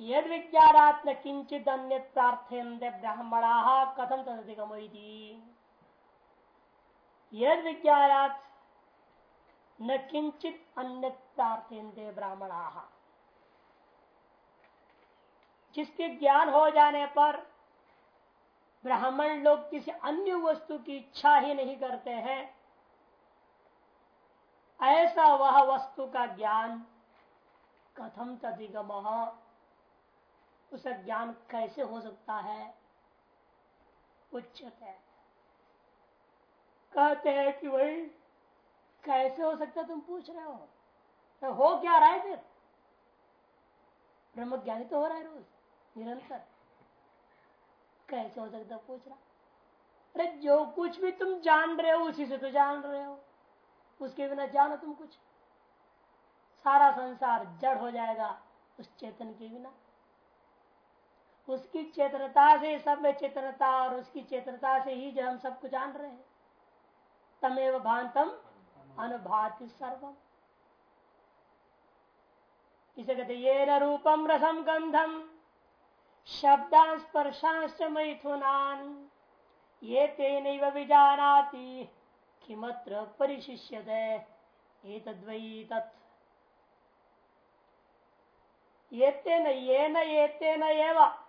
यद विज्ञानात् न किंचित अन्य प्रार्थयन्ते ब्राह्मणा कथम तदिगम यद विज्ञानात् न किंचित अन्य प्रार्थयन्ते ब्राह्मणा। जिसके ज्ञान हो जाने पर ब्राह्मण लोग किसी अन्य वस्तु की इच्छा ही नहीं करते हैं। ऐसा वह वस्तु का ज्ञान कथम तदिगम उसका ज्ञान कैसे हो सकता है? उच्चते कहते हैं कि वही कैसे हो सकता तुम पूछ रहे हो? तो हो क्या रहा है फिर? ब्रह्म ज्ञानी तो हो रहा है रोज, निरंतर। कैसे हो सकता पूछ रहा? अरे जो कुछ भी तुम जान रहे हो, उसी से तो जान रहे हो। उसके बिना जानो तुम कुछ। सारा संसार जड़ हो जाएगा उस चेतन के बिना। उसकी चेतनता से सब में चेतनता और उसकी चेतनता से ही जो हम सब कुछ जान रहे हैं। तमेव भांतम अनुभाति सर्वम। इसे कहते ये न रूपम रसम गंधम शब्दां स्पर्शांश मैथुनान, ये तेन विजानाति, किमत्र परिशिष्यते, एतद्वै तत्। ये तेन ये न ये तेन एवं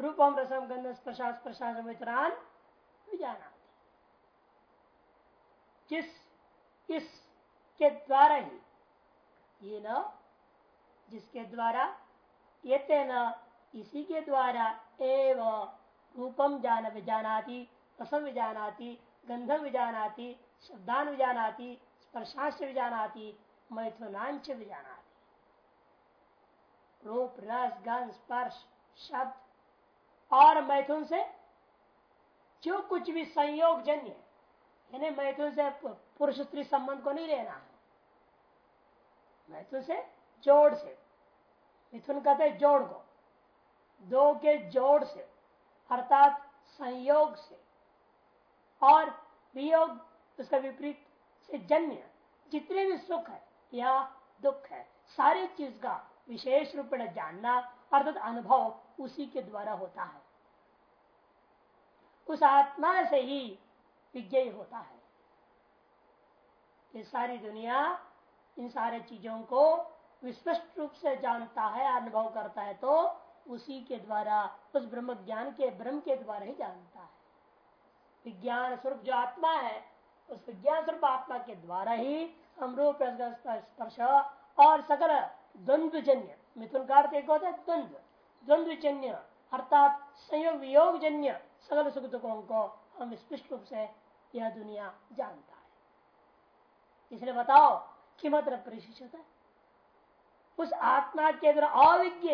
रूपम रसम गंध स्पर्शास प्रशास मित्रान विजाना जिस, इस के द्वारा ही, ये न, जिसके द्वारा, ये न, इसी के द्वारा एव रूपम जान विजानाती, रसम विजानाती, गंधम विजानाती, शब्दान विजानाती, स्पर्शांश विजानाती, मैथुनांश विजानाती। रूप, रस गंध स्पर्श, शब्द और मैथुन से जो कुछ भी संयोग जन्य यानी मैथुन से पुरुष स्त्री संबंध को नहीं लेना है। मैथुन से जोड़ से, मिथुन कहते जोड़ को। दो के जोड़ से, अर्थात संयोग से। और वियोग उसका विपरीत से जन्य जितने भी सुख है, या दुख है, सारी चीज़ का विशेष रूप में जानना, अर्थात अनुभव उसी के द्वारा होता है। उस आत्मा से ही विजय होता है। ये सारी दुनिया इन सारे चीज़ों को विस्पष्ट रूप से जानता है, अनुभव करता है तो उसी के द्वारा, उस ब्रह्म ज्ञान के, ब्रह्म के द्वारा ही जानता है। विज्ञान स्वरूप जो आत्मा है, उस विज्ञान स्वरूप आत्मा के द्वारा ही हम रूप स्पर्श और सकल द्वंद्वजन्य, मिथुन का अर्थ एक होता है द्वंद्व। द्वंद्वजन्य, अर्थात संयोग वियोग जन्य सकल सुख दुखों को हम स्पष्ट रूप से यह दुनिया जानता है। इसलिए बताओ कि मात्र परिशिष्ट है उस आत्मा के अंदर अविज्ञ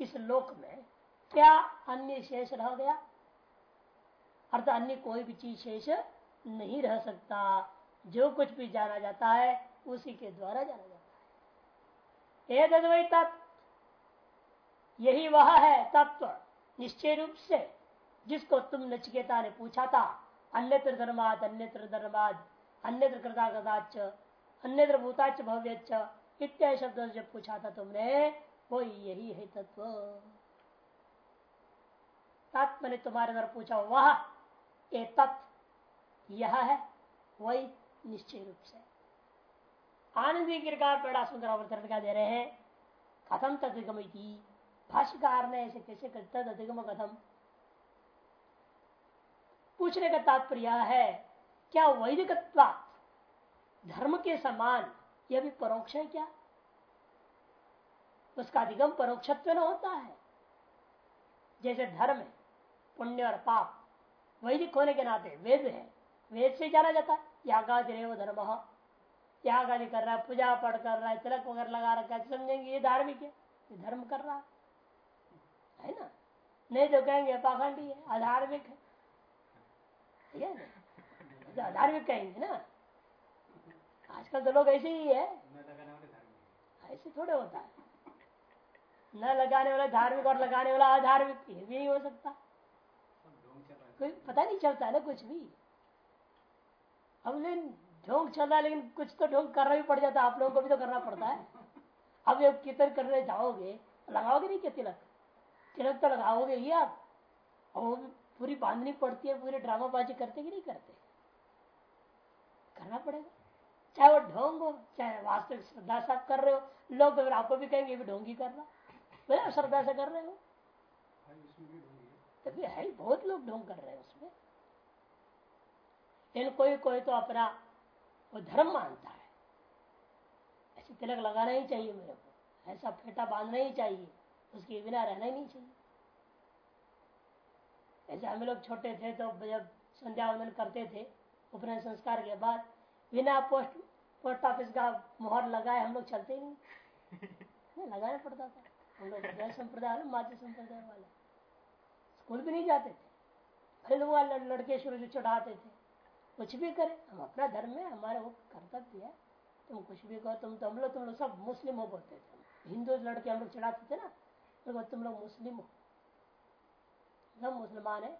इस लोक में क्या अन्य शेष रह गया? अर्थात अन्य कोई भी चीज़ शेष नहीं रह सकता। जो कुछ भी जाना जाता है, उसी के द्वारा जाना जाता है। तत्व तत्व। यही वह है तत्व, निश्चय रूप से। जिसको तुम नचिकेता ने पूछा था, अन्यत्र धर्माद अन्यत्र धर्माद, अन्यत्र कृतागताच अन्यत्र भूताच भव्य इत्यादि शब्द जब पूछा था तुमने, वो यही है तत्व। तत्व ने तुम्हारे द्वारा पूछा, वह ए तत्व यह है, वही निश्चय रूप से। आनंदी गिरकार बड़ा सुंदर अवतरण क्या दे रहे हैं। कथम तदिगम भाष्यकार ने ऐसे कैसे तद अधिगम कथम पूछने का तात्पर्य है, क्या वैदिक धर्म के समान यह भी परोक्ष है क्या? उसका अधिगम परोक्षत्व न होता है। जैसे धर्म है, पुण्य और पाप, वैदिक होने के नाते वेद है, वेद से जाना जाता है। यागादि रेव धर्म याग आदि कर रहा है, पूजा पाठ कर रहा है, तिलक वगैरह लगा रखा है, समझेंगे ये धार्मिक है, ये धर्म कर रहा है ना? नहीं तो कहेंगे, पाखंडी है, अधार्मिक है। धार्मिक कहेंगे ना। आजकल तो लोग ऐसे ही है। ऐसे थोड़े होता है। न लगाने वाला धार्मिक और लगाने वाला अधार्मिक, ये भी नहीं हो सकता। कोई पता नहीं चलता ना कुछ भी। अब लेकिन ढोंग चल रहा है, लेकिन कुछ तो ढोंग करना भी पड़ जाता है। आप लोगों को भी तो करना पड़ता है। अब ये कीर्तन करने जाओगे, लगाओगे नहीं क्या तिलक? तिलक तो लगाओगे ही आप। और पूरी बांधनी पड़ती है पूरी ड्रामाबाजी करते कि नहीं करते? करना पड़ेगा। चाहे वो ढोंग हो चाहे वास्तविक श्रद्धा से आप कर रहे हो लोग तो फिर आपको भी कहेंगे भी ढोंगी कर करना बोले श्रद्धा से कर रहे हो? तभी है बहुत लोग ढोंग कर रहे हैं उसमें। लेकिन कोई कोई तो अपना वो धर्म मानता है। ऐसे तिलक लगाना ही चाहिए मेरे को। ऐसा फेटा बांधना ही चाहिए। उसके बिना रहना ही नहीं चाहिए। ऐसे हम लोग छोटे थे तो जब संध्या वंदन करते थे, उपनयन संस्कार के बाद, बिना पोस्ट पोस्ट ऑफ़िस का मोहर लगाए हम लोग चलते ही नहीं। लगाना पड़ता था। हम लोग संप्रदाय माध्य संप्रदाय वाले। स्कूल भी नहीं जाते थे। फिर लोग लड़के शुरू से चढ़ाते थे। कुछ भी करे, हम अपना धर्म है, हमारा वो कर्तव्य है। तुम कुछ भी कहो, तुम तो हम लोग तुम लोग सब मुस्लिम हो बोलते थे। हिंदू लड़के हम लोग चढ़ाते थे ना तो तुम लोग मुस्लिम हो। सब मुसलमान है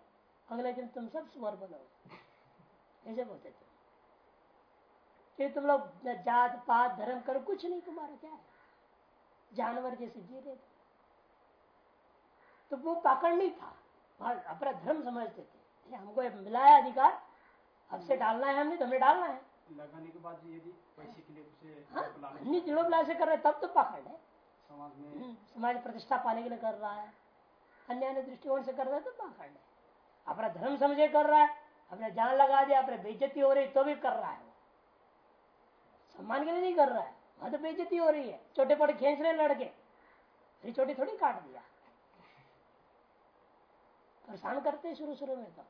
अगले दिन तुम सब सुअर बनो ऐसे बोलते थे। कि तुम लोग जात पात धर्म करो कुछ नहीं तुम्हारा क्या है? जानवर जैसे जी रहे थे। तो वो पाकड़ नहीं था। अपना धर्म समझते थे। हमको मिला है अधिकार अब से डालना है हमने तो हमें डालना है। लगाने के बाद यदि पैसे के लिए उसे हाँ? से कर रहे तब तो पाखंड है। समाज में हम्म, समाज प्रतिष्ठा पाने के लिए कर रहा है। अन्य अन्य दृष्टिकोण से कर रहा है तो पाखंड है। अपना धर्म समझे कर रहा है, अपने जान लगा दिया, अपने बेजती हो रही तो भी कर रहा है सम्मान के लिए नहीं कर रहा है, वहाँ तो बेजती हो रही है। छोटे पड़े खींच रहे लड़के। फिर छोटी थोड़ी काट दिया। परेशान करते शुरू शुरू में तो।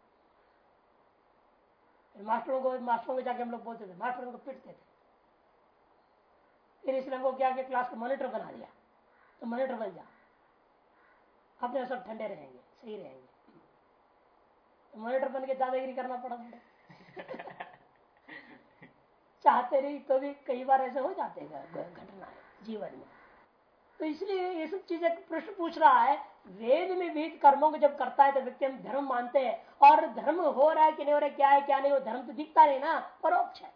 मास्टरों को मास्टरों को जाके हम लोग बोलते थे, मास्टर को पिटते थे। फिर इसलिए हमको क्या क्लास का मॉनिटर बना दिया। तो मॉनिटर बन जा। अपने सब ठंडे रहेंगे सही रहेंगे। तो मॉनिटर बन के दादागिरी करना पड़ा मुझे चाहते रही तो भी कई बार ऐसे हो जाते हैं घटना जीवन में। तो इसलिए ये सब चीज़ें प्रश्न पूछ रहा है वेद में विहित कर्मों को जब करता है तो व्यक्ति हम धर्म मानते हैं और धर्म हो रहा है कि नहीं हो रहा है क्या है क्या नहीं वो धर्म तो दिखता नहीं ना परोक्ष है।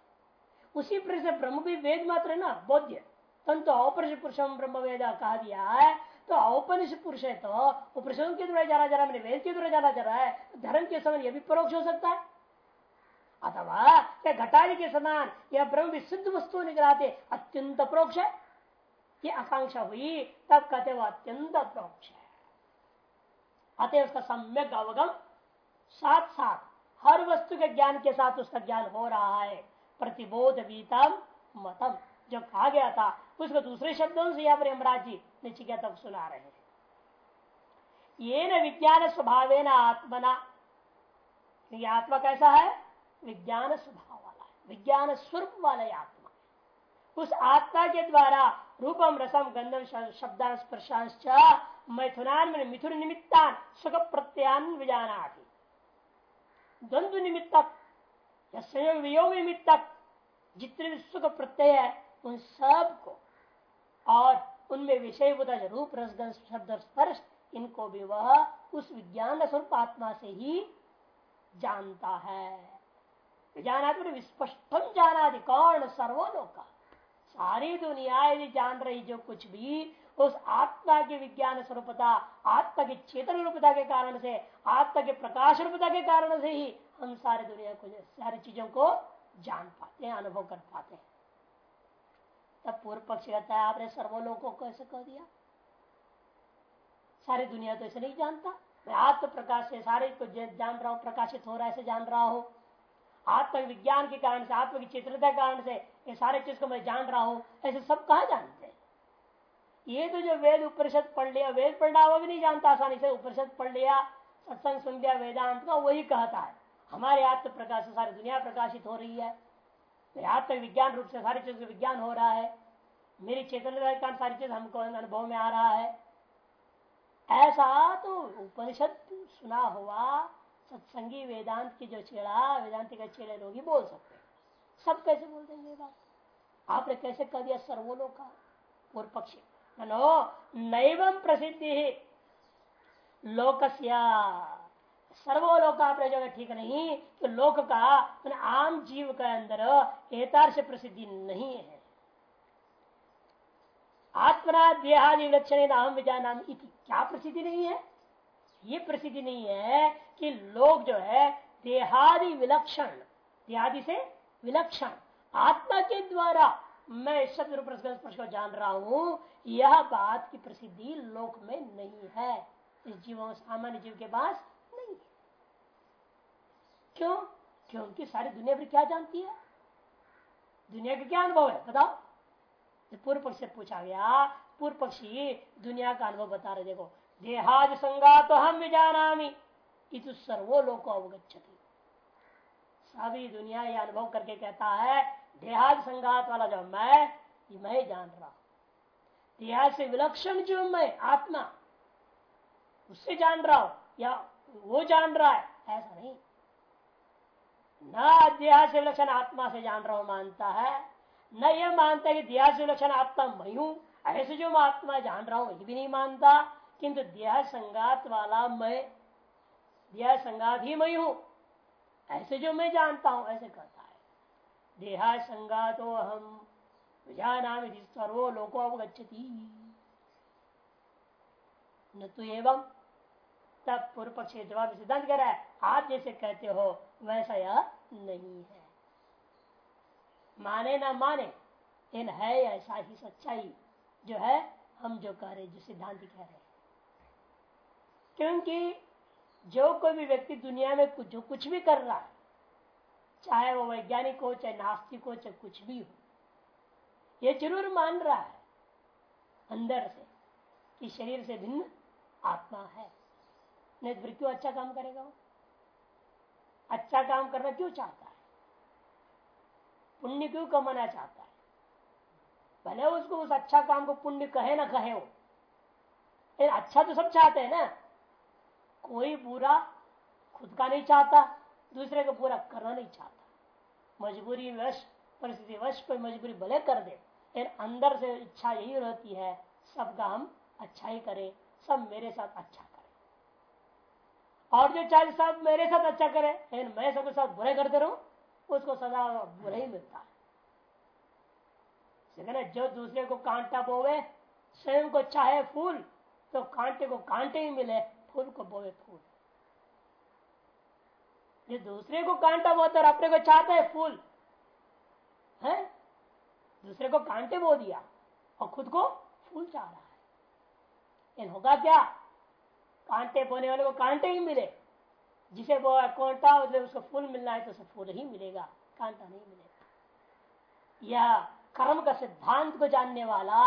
उसी प्रकार से ब्रह्म भी वेद मात्र है ना बोध्य तंतु औपरिश पुरुषम ब्रह्म वेद कहा दिया है तो औपनिष पुरुष है तो उपनिषदों के द्वारा जाना जा रहा है वेद के द्वारा जाना जा रहा है धर्म के समान यह भी परोक्ष हो सकता है। अथवा या घटारी के समान, यह ब्रह्म विशुद्ध वस्तु निकलाते, अत्यंत परोक्ष है। ये आकांक्षा हुई, तब कहते वो अत्यंत परोक्ष है। अतः उसका सम्यक अवगम साथ साथ हर वस्तु के ज्ञान के साथ उसका ज्ञान हो रहा है। प्रतिबोध मतम, जो कहा गया था, उसको दूसरे शब्दों से यहाँ पर यमराज जी निचिकेता सुना रहे हैं। ये न विज्ञान स्वभाव न आत्मना। ये आत्मा कैसा है? विज्ञान स्वभाव वाला है। विज्ञान स्वरूप वाला आत्मा उस आत्मा के द्वारा रूपम, रसम, गंधम शब्दान स्पर्शांश मैथुनान मिथुन निमित्तान सुख प्रत्यान विजाना द्वंद्व निमित्तक या संयोग वियोग निमित्तक जितने भी सुख प्रत्यय है, उन सबको और उनमें विषय रूप रसगन शब्द स्पर्श, इनको भी वह उस विज्ञान स्वरूप आत्मा से ही जानता है। विज्ञान विस्पष्टम जाना कौन सर्वोलोका। सारी दुनिया यदि जान रही जो कुछ भी, उस आत्मा के विज्ञान स्वरूपता, आत्मा की चेतन रूपता के कारण से, आत्मा के प्रकाश रूपता के कारण से ही हम सारी दुनिया को सारी चीज़ों को जान पाते हैं, अनुभव कर पाते हैं। तब पूर्व पक्ष कहता है, आपने सर्वलोकों को कैसे कह दिया? सारी दुनिया तो ऐसे नहीं जानता। मैं आत्म प्रकाश से सारे को जान रहा हूँ, प्रकाशित हो रहा है ऐसे जान रहा हूँ। आत्म विज्ञान के कारण से आत्म की चेतनता के कारण से, ये सारे चीज़ को मैं जान रहा हूँ, ऐसे सब कहा जानते ये तो जो वेद उपनिषद पढ़ लिया, वेद पढ़ना वो भी नहीं जानता आसानी से। उपनिषद पढ़ लिया, सत्संग सुन लिया, वेदांत का वही कहता है। हमारे आत्म प्रकाश से सारी दुनिया प्रकाशित हो रही है। मेरे आत्म विज्ञान रूप से सारी चीज़ विज्ञान हो रहा है। मेरी चेतन के कारण सारी चीज़ हमको अनुभव में आ रहा है। ऐसा तो उपनिषद सुना हुआ सत्संगी वेदांत की जो छेड़ा, वेदांत का लोग ही बोल सकते हैं। सब कैसे बोल देंगे बात? आपने कैसे कह दिया सर्वोलो का? पूर्व पक्षी। नो नैवम प्रसिद्धि लोकस्या। सर्वोलोक जगह ठीक नहीं तो लोक का आम जीव के अंदर एतार्श प्रसिद्धि नहीं है। आत्मना देहादि विलक्षण अहम विजानाम इति क्या प्रसिद्धि नहीं है? ये प्रसिद्धि नहीं है कि लोग जो है, देहादि विलक्षण, देहादि से विलक्षण, आत्मा के द्वारा मैं शब्द स्पर्श को जान रहा हूँ, यह बात की प्रसिद्धि लोक में नहीं है। इस जीवों, सामान्य जीव के पास क्यों? क्योंकि सारी दुनिया फिर क्या जानती है? दुनिया का क्या अनुभव है? बताओ। पूर्व पक्ष से पूछा गया। पूर्व पक्षी दुनिया का अनुभव बता रहे देखो देहाद संगा तो हम भी जाना इतु सर्वो लोग अवगछति सभी दुनिया ये अनुभव करके कहता है देहाद संगात वाला जो मैं, ये मैं जान रहा हूँ। से विलक्षण जो मैं, आत्मा, उससे जान रहा हूँ, या वो जान रहा है, ऐसा नहीं। न देहा से विलक्षण आत्मा से जान रहा हूँ, मानता है। न यह मानता है कि देहा से विलक्षण आत्मा मैं हूँ। ऐसे जो मैं आत्मा जान रहा हूँ ये भी नहीं मानता। किंतु देह संगात वाला मैं देह संगात ही मैं हूँ। ऐसे जो मैं जानता हूँ, ऐसे कहता है। देहा संगातो हम जाना सर्वो लोको अवगछती न तो एवं तब पूर्व पक्ष जवाब सिद्धांत कह रहा है आप जैसे कहते हो, वैसा यह नहीं है। माने ना माने, इन है ऐसा ही सच्चाई, जो है हम जो कह रहे जो सिद्धांत कह रहे हैं। क्योंकि जो कोई भी व्यक्ति दुनिया में कुछ जो कुछ भी कर रहा है, चाहे वो वैज्ञानिक हो, चाहे नास्तिक हो, चाहे कुछ भी हो, ये ज़रूर मान रहा है, अंदर से, कि शरीर से भिन्न आत्मा है। नहीं तो क्यों अच्छा काम करेगा वो? अच्छा काम करना क्यों चाहता है? पुण्य क्यों कमाना चाहता है? भले उसको उस अच्छा काम को पुण्य कहे ना कहे वो अच्छा तो सब चाहते हैं ना। कोई बुरा खुद का नहीं चाहता, दूसरे को पूरा करना नहीं चाहता। मजबूरी वश, परिस्थिति वश कोई मजबूरी भले कर दे, लेकिन अंदर से इच्छा यही रहती है सबका हम अच्छा ही करें, सब मेरे साथ अच्छा और जो चाहे सब मेरे साथ अच्छा करे, लेकिन मैं सबके साथ बुरे करते रहूँ, उसको सदा बुरा ही मिलता है। जो दूसरे को कांटा बोवे, स्वयं को चाहे फूल तो कांटे को कांटे ही मिले, फूल को बोवे फूल। ये दूसरे को कांटा बोता और अपने को चाहता है फूल, है? दूसरे को कांटे बो दिया और खुद को फूल चाह रहा है। इन होगा क्या? कांटे बोने वाले को कांटे ही मिले। जिसे वो कांटा उसको फूल मिलना है तो उसे फूल ही मिलेगा। कांटा नहीं मिलेगा। यह कर्म का सिद्धांत को जानने वाला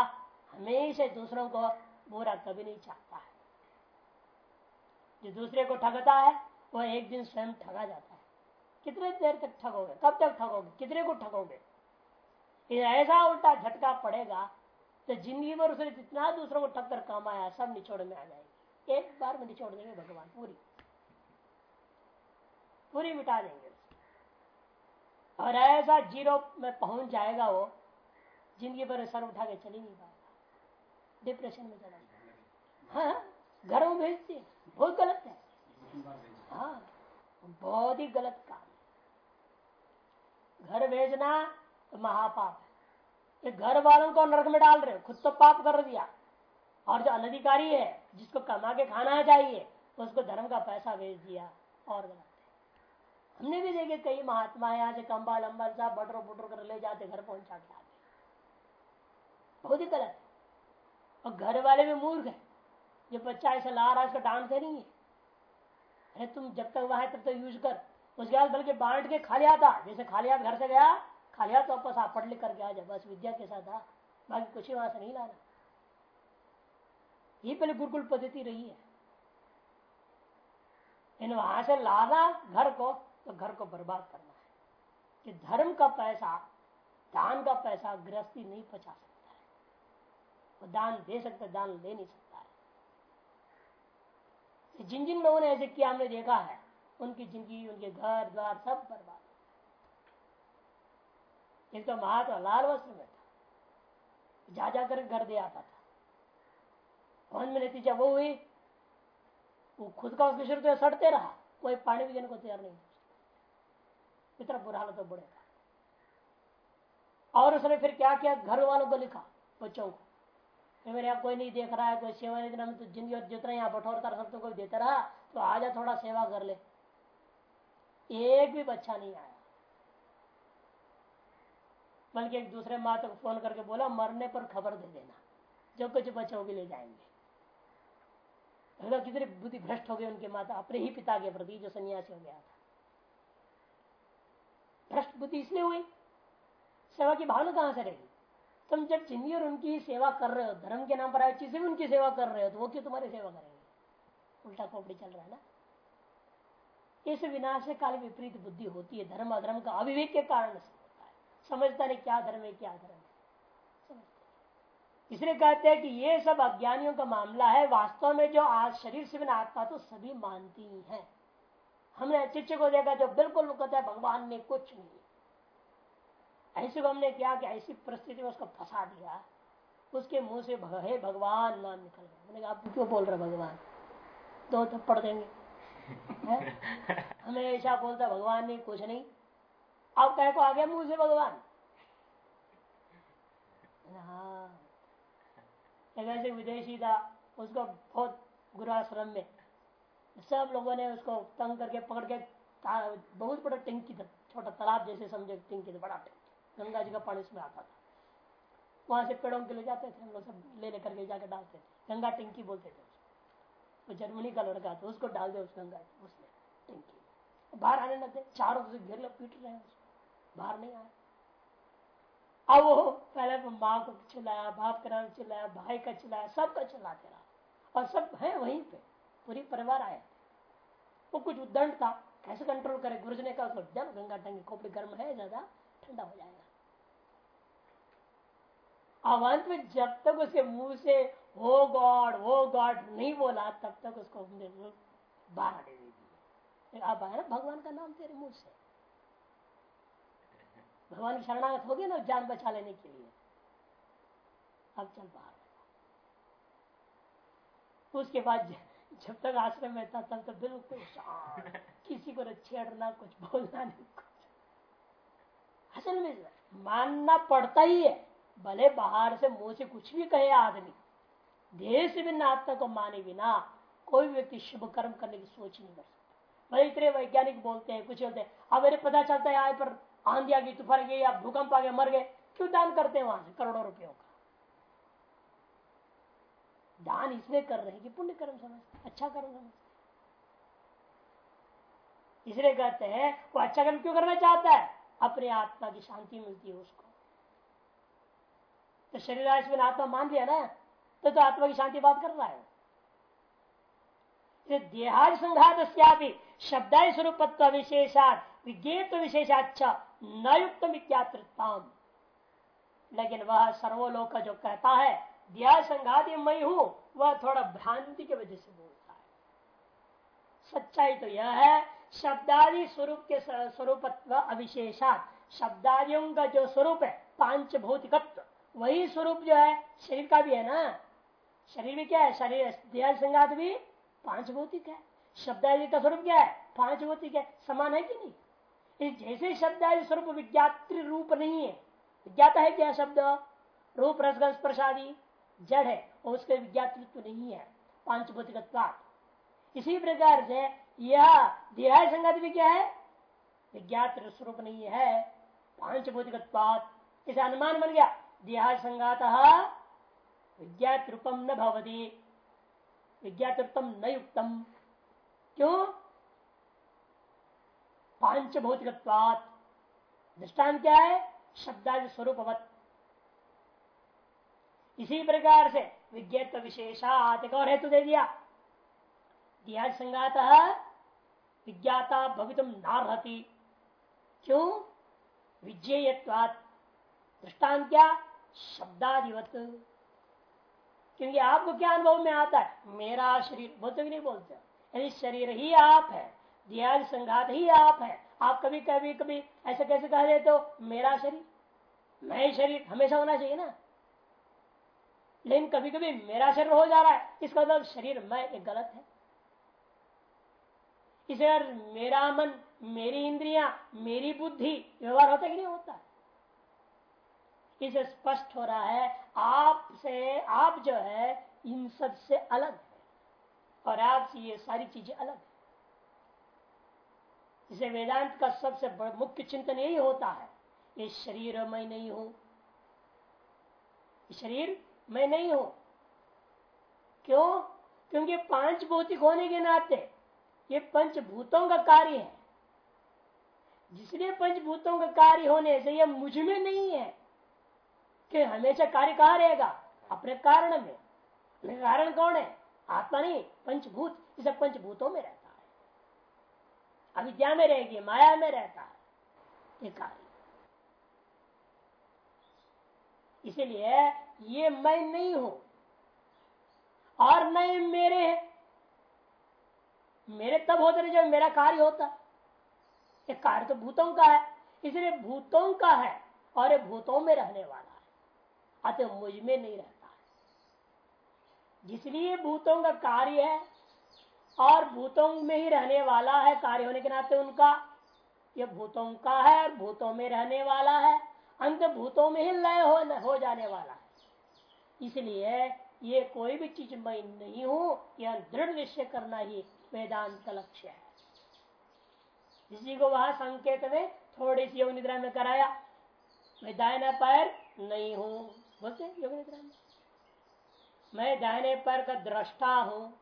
हमेशा दूसरों को बुरा कभी नहीं चाहता है। जो दूसरे को ठगता है वह एक दिन स्वयं ठगा जाता है। कितने देर तक ठगोगे? कब तक ठगोगे? कितने को ठगोगे? ऐसा उल्टा झटका पड़ेगा तो ज़िंदगी भर उसने जितना दूसरों को ठग कर कमाया, सब निचोड़ में आ जाएगी। एक बार में निचोड़ देंगे भगवान, पूरी। पूरी मिटा देंगे और ऐसा ज़ीरो में पहुँच जाएगा वो, ज़िंदगी भर सर उठा के चल नहीं पाएगा। डिप्रेशन में चला हाँ घर में भेजते बहुत गलत है। हाँ बहुत ही गलत काम घर भेजना तो महापाप है। ये घर वालों को नरक में डाल रहे हो, खुद तो पाप कर दिया। और जो अनधिकारी है, जिसको कमा के खाना चाहिए, उसको धर्म का पैसा भेज दिया और गलत हमने भी देखे कई महात्मा यहाँ से कंबा लंबा सा बटर बुटर कर ले जाते, घर पहुँचा के आते। बहुत ही गलत और घर वाले भी मूर्ख है, जो बच्चा ऐसा ला रहा है, उसको नहीं है। अरे तुम जब तक वहाँ तब तक तो यूज़ कर। उसके बाद बल्कि बांट के खा लिया था। जैसे खा लिया, घर से गया, खा लिया तो वापस आप पढ़ लिख करके आ जाए बस विद्या के साथ आ। बाकी कुछ ही वहाँ से नहीं लाना। ये पहले गुरुकुल पद्धति रही है। इन वहाँ से लाना घर को तो घर को बर्बाद करना है। कि धर्म का पैसा, दान का पैसा गृहस्थी नहीं पचा सकता है। वो दान दे सकता दान ले नहीं सकता है। जिन जिन लोगों ने ऐसे किया, हमने देखा है, उनकी ज़िंदगी, उनके घर द्वार सब बर्बाद एक तो महात्मा लाल वस्त्र में था। जा जाकर घर दे आता था। अंत में नतीजा वो हुई, वो खुद का उसके शुरू तो सड़ते रहा। कोई पानी भी देने को तैयार नहीं इतना बुरा हालत तो बढ़ेगा और उसने फिर क्या किया? घर वालों को लिखा, बच्चों को। मेरे यहाँ कोई नहीं देख रहा है, कोई सेवा नहीं तो ज़िंदगी जितना यहाँ बठोरता सब तो कोई देता रहा तो आ जा थोड़ा सेवा कर ले। एक भी बच्चा नहीं आया। बल्कि एक दूसरे माता को फ़ोन करके बोला, मरने पर खबर दे देना। जो कुछ बच्चों भी ले जाएँगे। कितनी बुद्धि भ्रष्ट हो गई उनके माता, अपने ही पिता के प्रति जो सन्यासी हो गया था। भ्रष्ट बुद्धि इसलिए हुई। सेवा की भावना कहाँ से रहेगी तुम जब ज़िंदगी और उनकी सेवा कर रहे हो, धर्म के नाम पर आए चीज़ भी उनकी सेवा कर रहे हो तो वो क्यों तुम्हारी सेवा करेंगे? उल्टा खोपड़ी चल रहा है ना? इस विनाश काल विपरीत बुद्धि होती है, धर्म अधर्म का अविवेक के कारण से होता है। समझता नहीं क्या धर्म है, क्या धर्म इसलिए कहते हैं कि ये सब अज्ञानियों का मामला है। वास्तव में जो आज शरीर से बिना आत्मा तो सभी मानती ही। है हमने चिच्च को देखा जो बिल्कुल कहता है, भगवान ने कुछ नहीं ऐसे को हमने क्या कि ऐसी परिस्थिति में उसको फंसा दिया। उसके मुँह से हे भगवान, नाम निकल गया। मैंने कहा, आप क्यों बोल रहे भगवान? दो थप्पड़ देंगे। हमेशा बोलता, भगवान नहीं कुछ नहीं। अब कह को, आ गया मुँह से भगवान? हाँ। ऐसे विदेशी था, उसको बहुत गुरुआश्रम में। सब लोगों ने उसको तंग करके पकड़ के बहुत बड़ा टंकी था छोटा तालाब जैसे समझे, टंकी था बड़ा गंगा जी का पानी उसमें आता था। वहाँ से पेड़ों के ले जाते थे, हम लोग सब ले लेकर के जाकर डालते थे। गंगा टंकी बोलते थे वो जर्मनी का लड़का था, उसको डाल दे उस गंगा उसमें टंकी। बाहर आने लगते चारों से घेर पीट रहे हैं बाहर नहीं आया। अब वो पहले माँ को चिल्लाया, बाप का चिल्लाया, भाई का चिल्लाया, सबका चिल्लाते रहा। और सब है वहीं पे, पूरी परिवार आए। वो कुछ उद्दंड था, कैसे कंट्रोल करे गुरुज ने कहा जब गंगा टंगी खोपड़ी गर्म है, ज़्यादा ठंडा हो जाएगा। अब अंत में जब तक उसके मुँह से, हो गॉड हो गॉड नहीं बोला, तब तक उसको बाहर दे दी आप भगवान का नाम तेरे मुँह से। भगवान शरणागत हो गए ना, जान बचा लेने के लिए। अब चल बाहर उसके बाद जब तक आश्रम में था तब तो बिल्कुल किसी को छेड़ना, कुछ बोलना नहीं, कुछ। असल में मानना पड़ता ही है, भले बाहर से मुँह से कुछ भी कहे आदमी। देह से बिना आत्मा को माने बिना कोई व्यक्ति शुभ कर्म करने की सोच नहीं कर सकता। भले इतने वैज्ञानिक बोलते हैं, कुछ बोलते हैं, अब मेरे पता चलता है आज पर आंधी आ गई तूफ़ान गई या भूकंप आ गया मर गए। क्यों दान करते हैं वहाँ से करोड़ों रुपयों का? दान इसलिए कर रहे हैं कि पुण्य कर्म समझते अच्छा कर्म समझते इसलिए कहते हैं वो अच्छा कर्म क्यों करना चाहता है? अपने आत्मा की शांति मिलती है उसको। तो शरीर में आत्मा मान लिया ना तो, तो आत्मा की शांति बात कर रहा है। देहाज संघात शब्दाय स्वरूपत्व विशेषात विज्ञेत विशेषाच न युक्त मिथ्यात्म लेकिन वह सर्वलोक जो कहता है दिया संघाति मई हूँ, वह थोड़ा भ्रांति की वजह से बोलता है। सच्चाई तो यह है, शब्दादि स्वरूप के स्वरूपत्व अविशेषा शब्दादियों का जो स्वरूप है पाँच भौतिकत्व वही स्वरूप जो है, शरीर का भी है ना? शरीर भी क्या है? शरीर देह संघात भी पाँच भौतिक है। शब्दादि का स्वरूप क्या है? पाँच भौतिक है। समान है कि नहीं? जैसे शब्द है स्वरूप विज्ञात्री रूप नहीं है। विज्ञाता है क्या शब्द? रूप रसगन स्पर्शादी जड़ है, और उसके विज्ञातृत्व नहीं है। पाँच भौतिक इसी प्रकार से यह देहाय संगत भी क्या है? विज्ञात स्वरूप नहीं है। पाँच भौतिक इसे अनुमान बन गया। देहाय संगात विज्ञात रूपम न भवती। विज्ञात रूपम न युक्तम। क्यों? पाँच भौतिक दृष्टान क्या है? शब्दादि स्वरूपवत। इसी प्रकार से विज्ञत्व विशेषात। एक और हेतु दे दिया। दिया संगात विज्ञाता भवितुम नारहती। क्यों? विजयत्वात दृष्टान क्या? शब्दादिवत। क्योंकि आपको क्या अनुभव में आता है? मेरा शरीर बोलते भी नहीं बोलते। यदि शरीर ही आप है। दिया संघात ही आप है। आप कभी कभी कभी ऐसे कैसे कह रहे तो मेरा शरीर, मैं शरीर, हमेशा होना चाहिए ना। लेकिन कभी कभी मेरा शरीर हो जा रहा है, इसका मतलब शरीर मैं एक गलत है। इसे मेरा मन, मेरी इंद्रिया, मेरी बुद्धि व्यवहार होता कि नहीं होता? इसे स्पष्ट हो रहा है, आपसे, आप जो है, इन सबसे अलग है। और आपसे ये सारी चीज़ें अलग है। इसे वेदांत का सबसे मुख्य चिंतन यही होता है, ये शरीर मैं नहीं हूँ। शरीर मैं नहीं हूँ। क्यों? क्योंकि पाँच भौतिक होने के नाते ये पंचभूतों का कार्य है। जिसलिए पंचभूतों का कार्य होने से यह मुझमें नहीं है, कि हमेशा कार्य कहा रहेगा? अपने कारण में। कारण कौन है? आत्मा नहीं, पंचभूत इसे पंचभूतों में रहता है। अविद्या में रहेगी? माया में रहता है। ये कार्य। इसीलिए ये मैं नहीं हूँ, और नहीं मेरे है। मेरे तब होते जब मेरा कार्य होता। ये कार्य तो भूतों का है। इसलिए भूतों का है, और ये भूतों में रहने वाला है। अतः मुझमें नहीं रहता है। जिसलिए भूतों का कार्य है और भूतों में ही रहने वाला है कार्य होने के नाते उनका यह भूतों का है और भूतों में रहने वाला है। अंत भूतों में ही लय हो, हो जाने वाला है। इसलिए ये कोई भी चीज़ मैं नहीं हूँ यह दृढ़ निश्चय करना ही वेदांत का लक्ष्य है। इसी को वहाँ संकेत में थोड़ी सी योग निद्रा में कराया। मैं दायना पैर नहीं हूँ। बोलते योग निद्रा में। मैं दाहिने पैर का दृष्टा हूँ।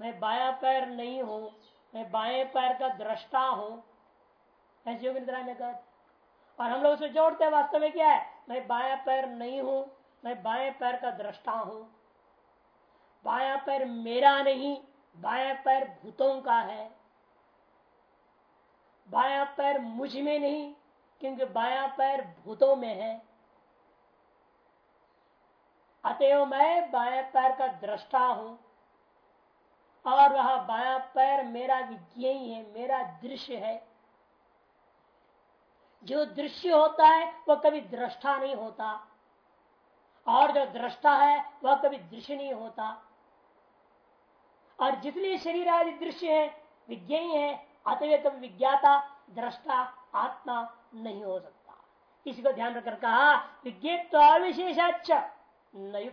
मैं बाया पैर नहीं हूँ, मैं बाएँ पैर का दृष्टा हूँ। ऐसे योग निद्रा में और हम लोग उसे जोड़ते हैं, वास्तव में क्या है? मैं बाया पैर नहीं हूँ, मैं बाएँ पैर का दृष्टा हूँ। बाया पैर मेरा नहीं, बाया पैर भूतों का है। बाया पैर मुझमें नहीं, क्योंकि बाया पैर भूतों में है। अतएव मैं बाया पैर का दृष्टा हूँ। और वह बाया पैर मेरा विज्ञाई है, मेरा दृश्य है। जो दृश्य होता है, वह कभी दृष्टा नहीं होता। और जो दृष्टा है, वह कभी दृश्य नहीं होता। और जितने शरीर आदि दृश्य है विज्ञाई है, अतः कभी विज्ञाता, दृष्टा, आत्मा नहीं हो सकता। इसी को ध्यान रखकर कहा विज्ञत्विशेषाच न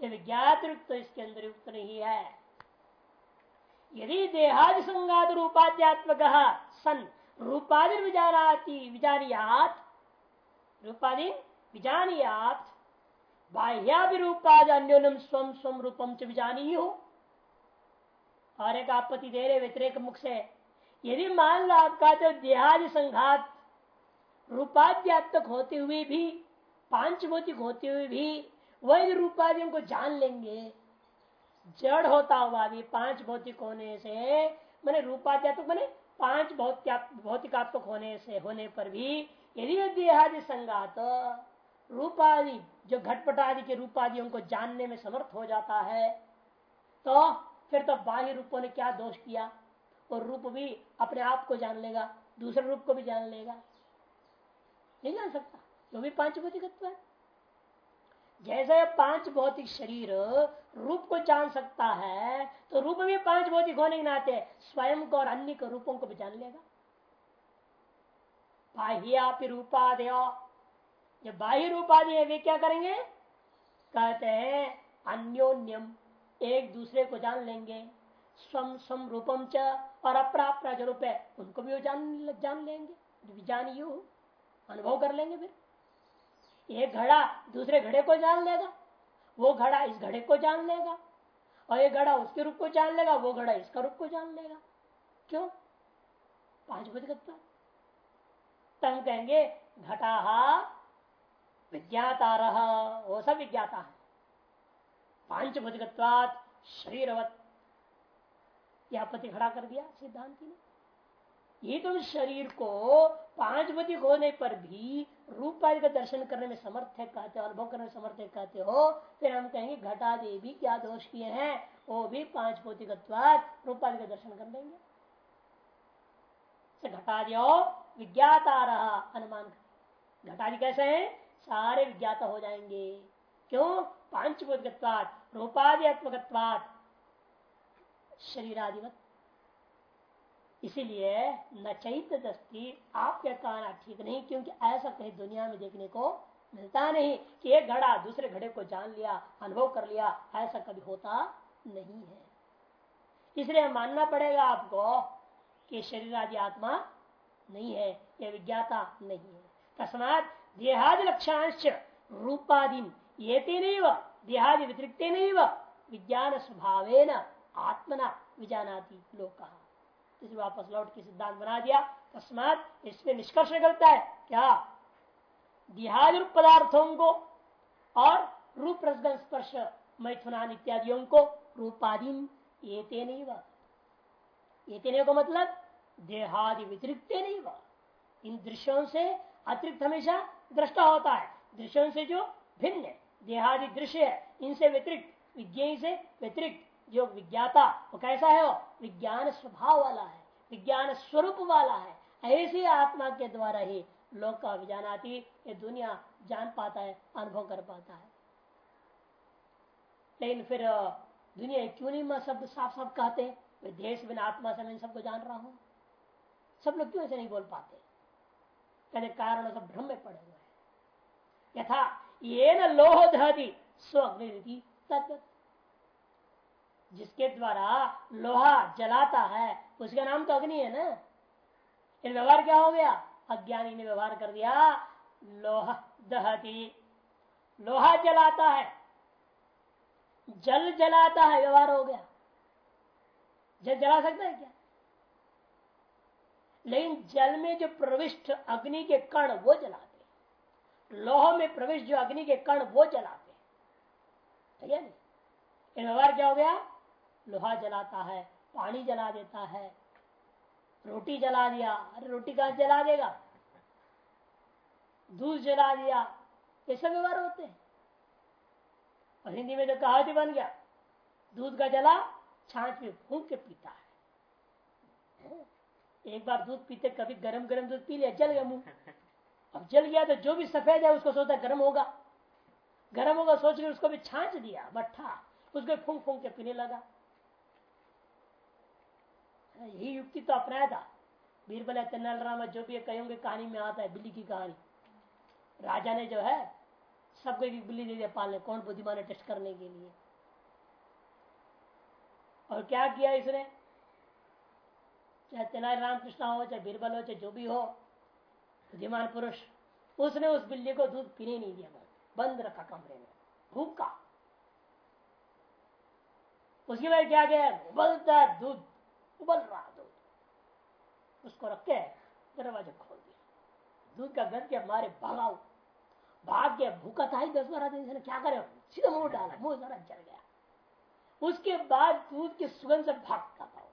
विज्ञातृत्व ये विज्ञातृत्व इसके अंदर युक्त नहीं है। यदि देहादि संगात रूपाध्यात्मक सन रूपादि विजानाती विजानियात, रूपादि विजानियात, बाह्याभिरूपाद अन्योनम स्वम स्वम रूपम च विजानी हो और एक आपत्ति दे रहे व्यतिरेक मुख से। यदि मान लो आपका तो देहादि संघात रूपाध्यात्मक होते हुए भी पाँच भौतिक होते हुए भी वही रूपादियों को जान लेंगे। जड़ होता हुआ भी पाँच भौतिक होने से, मैंने रूपाध्यात्मक मैंने पाँच भौतिकात्मक होने से, होने पर भी यदि देहादि संगात, रूपादि, जो घटपट आदि के रूपादियों को जानने में समर्थ हो जाता है तो फिर तो बाह्य रूपों ने क्या दोष किया? और रूप भी अपने आप को जान लेगा, दूसरे रूप को भी जान लेगा। नहीं जान सकता, जो भी पाँच भौतिकत्व है। जैसे पाँच भौतिक शरीर रूप को जान सकता है तो रूप भी पाँच भौतिक होने के नाते स्वयं को और अन्य रूपों को भी जान लेगा। बाह्य रूपादय। जो बाह्य रूपादि है, वे क्या करेंगे? कहते हैं, अन्योन्यम, एक दूसरे को जान लेंगे। स्वम स्वम रूपम च और अप्राप्त जो रूप है, उनको भी जान जान लेंगे। जान यू अनुभव कर लेंगे फिर। एक घड़ा दूसरे घड़े को जान लेगा, वो घड़ा इस घड़े को जान लेगा, और एक घड़ा उसके रूप को जान लेगा, वो घड़ा इसका रूप को जान लेगा। क्यों? पाँच बुद्धिगत्ता तब कहेंगे घटाहा विज्ञाता रहा वो सब विज्ञाता है। पाँच बुद्धिगत्वात शरीरवत। यह पति खड़ा कर दिया सिद्धांति ने। ये तुम शरीर को पाँच बदी होने पर भी रूप आदि का दर्शन करने में समर्थ है कहते हो, अनुभव करने में समर्थ है कहते हो, फिर हम कहेंगे घटा दे भी क्या दोष किए हैं? वो भी पाँच भौतिक रूप आदि का दर्शन कर लेंगे। घटा दियो, विज्ञाता रहा, अनुमान घटादि कैसे है? सारे विज्ञाता हो जाएँगे। क्यों? पाँच भौतिकत्वाद रूपादि शरीर शरीरादिवत इसीलिए न चैत दस्ती आप क्या कहना ठीक नहीं, क्योंकि ऐसा कहीं दुनिया में देखने को मिलता नहीं कि एक घड़ा दूसरे घड़े को जान लिया, अनुभव कर लिया, ऐसा कभी होता नहीं है। इसलिए मानना पड़ेगा आपको कि शरीर आदि आत्मा नहीं है, यह विज्ञाता नहीं है। तस्मात देहादि लक्षांश रूपाधीन ये नहीं देहादि व्यतिरिक्त नहीं विज्ञान स्वभाव आत्मना विजानाती लोग कहा इसे वापस लौट के सिद्धांत बना दिया। तस्मात इसमें निष्कर्ष निकलता है, क्या? देहादि पदार्थों को और रूप स्पर्श, मैथुनान इत्यादियों को रूपाधीन ये नहीं व ये को मतलब? देहादि व्यतिरिक्त नहीं व इन दृश्यों से अतिरिक्त हमेशा दृष्टा होता है। दृश्यों से जो भिन्न देहादि दृश्य है, इनसे व्यतिरिक्त, विज्ञान से व्यतिरिक्त। जो विज्ञाता, वो कैसा है वो? विज्ञान स्वभाव वाला है, विज्ञान स्वरूप वाला है। ऐसी आत्मा के द्वारा ही लोग का विजानाती ये दुनिया जान पाता है, अनुभव कर पाता है। लेकिन फिर दुनिया क्यों नहीं मैं, सब साफ़ साफ़ कहते हैं? देश बिना आत्मा से मैं सबको जान रहा हूँ। सब लोग क्यों ऐसे नहीं बोल पाते? कहते कारण सब भ्रम में पड़े हुए हैं। यथा ये न लोह दहती स्वग्नि तत्व जिसके द्वारा लोहा जलाता है, उसका नाम तो अग्नि है ना? इन व्यवहार क्या हो गया? अज्ञानी ने व्यवहार कर दिया, लोहा दहती। लोहा जलाता है। जल जलाता है, व्यवहार हो गया। जल जला सकता है क्या? लेकिन जल में जो प्रविष्ट अग्नि के कण, वो जलाते लोह में प्रविष्ट जो अग्नि के कण, वो जलाते ठीक है व्यवहार क्या हो गया? लोहा जलाता है, पानी जला देता है। रोटी जला दिया, अरे रोटी कहा जला देगा? दूध जला दिया, ये सब व्यवहार होते हैं। और हिंदी में जो कहावती बन गया, दूध का जला, छाछ में फूक के पीता है। एक बार दूध पीते, कभी गरम गरम दूध पी लिया, जल गया मुँह। अब जल गया तो जो भी सफ़ेद है, उसको सोचता गर्म होगा। गर्म होगा, सोच के उसको भी छाछ दिया मट्ठा उसको फूंक फूंक के पीने लगा। यही युक्ति तो अपनाया था। बीरबल तेनालीराम जो भी कहेंगे कहानी में आता है, बिल्ली की कहानी। राजा ने जो है सबको एक बिल्ली दे दिया पालने कौन बुद्धिमान है टेस्ट करने के लिए? और क्या किया इसने? चाहे तेनाली रामकृष्ण हो, चाहे बीरबल हो, चाहे जो भी हो, बुद्धिमान पुरुष, उसने उस बिल्ली को दूध पीने नहीं दिया बंद रखा कमरे में, भूखा। उसके बाद क्या गया उबलता दूध उबल रहा दूध। उसको रख के दरवाज़ा खोल दिया। दूध का गंध के मारे भागाओ भाग गया भूखा था ही दस बारह दिन से, क्या करे? सीधा मुँह डाला, मुँह जरा जल गया। उसके बाद दूध की सुगंध से भागता था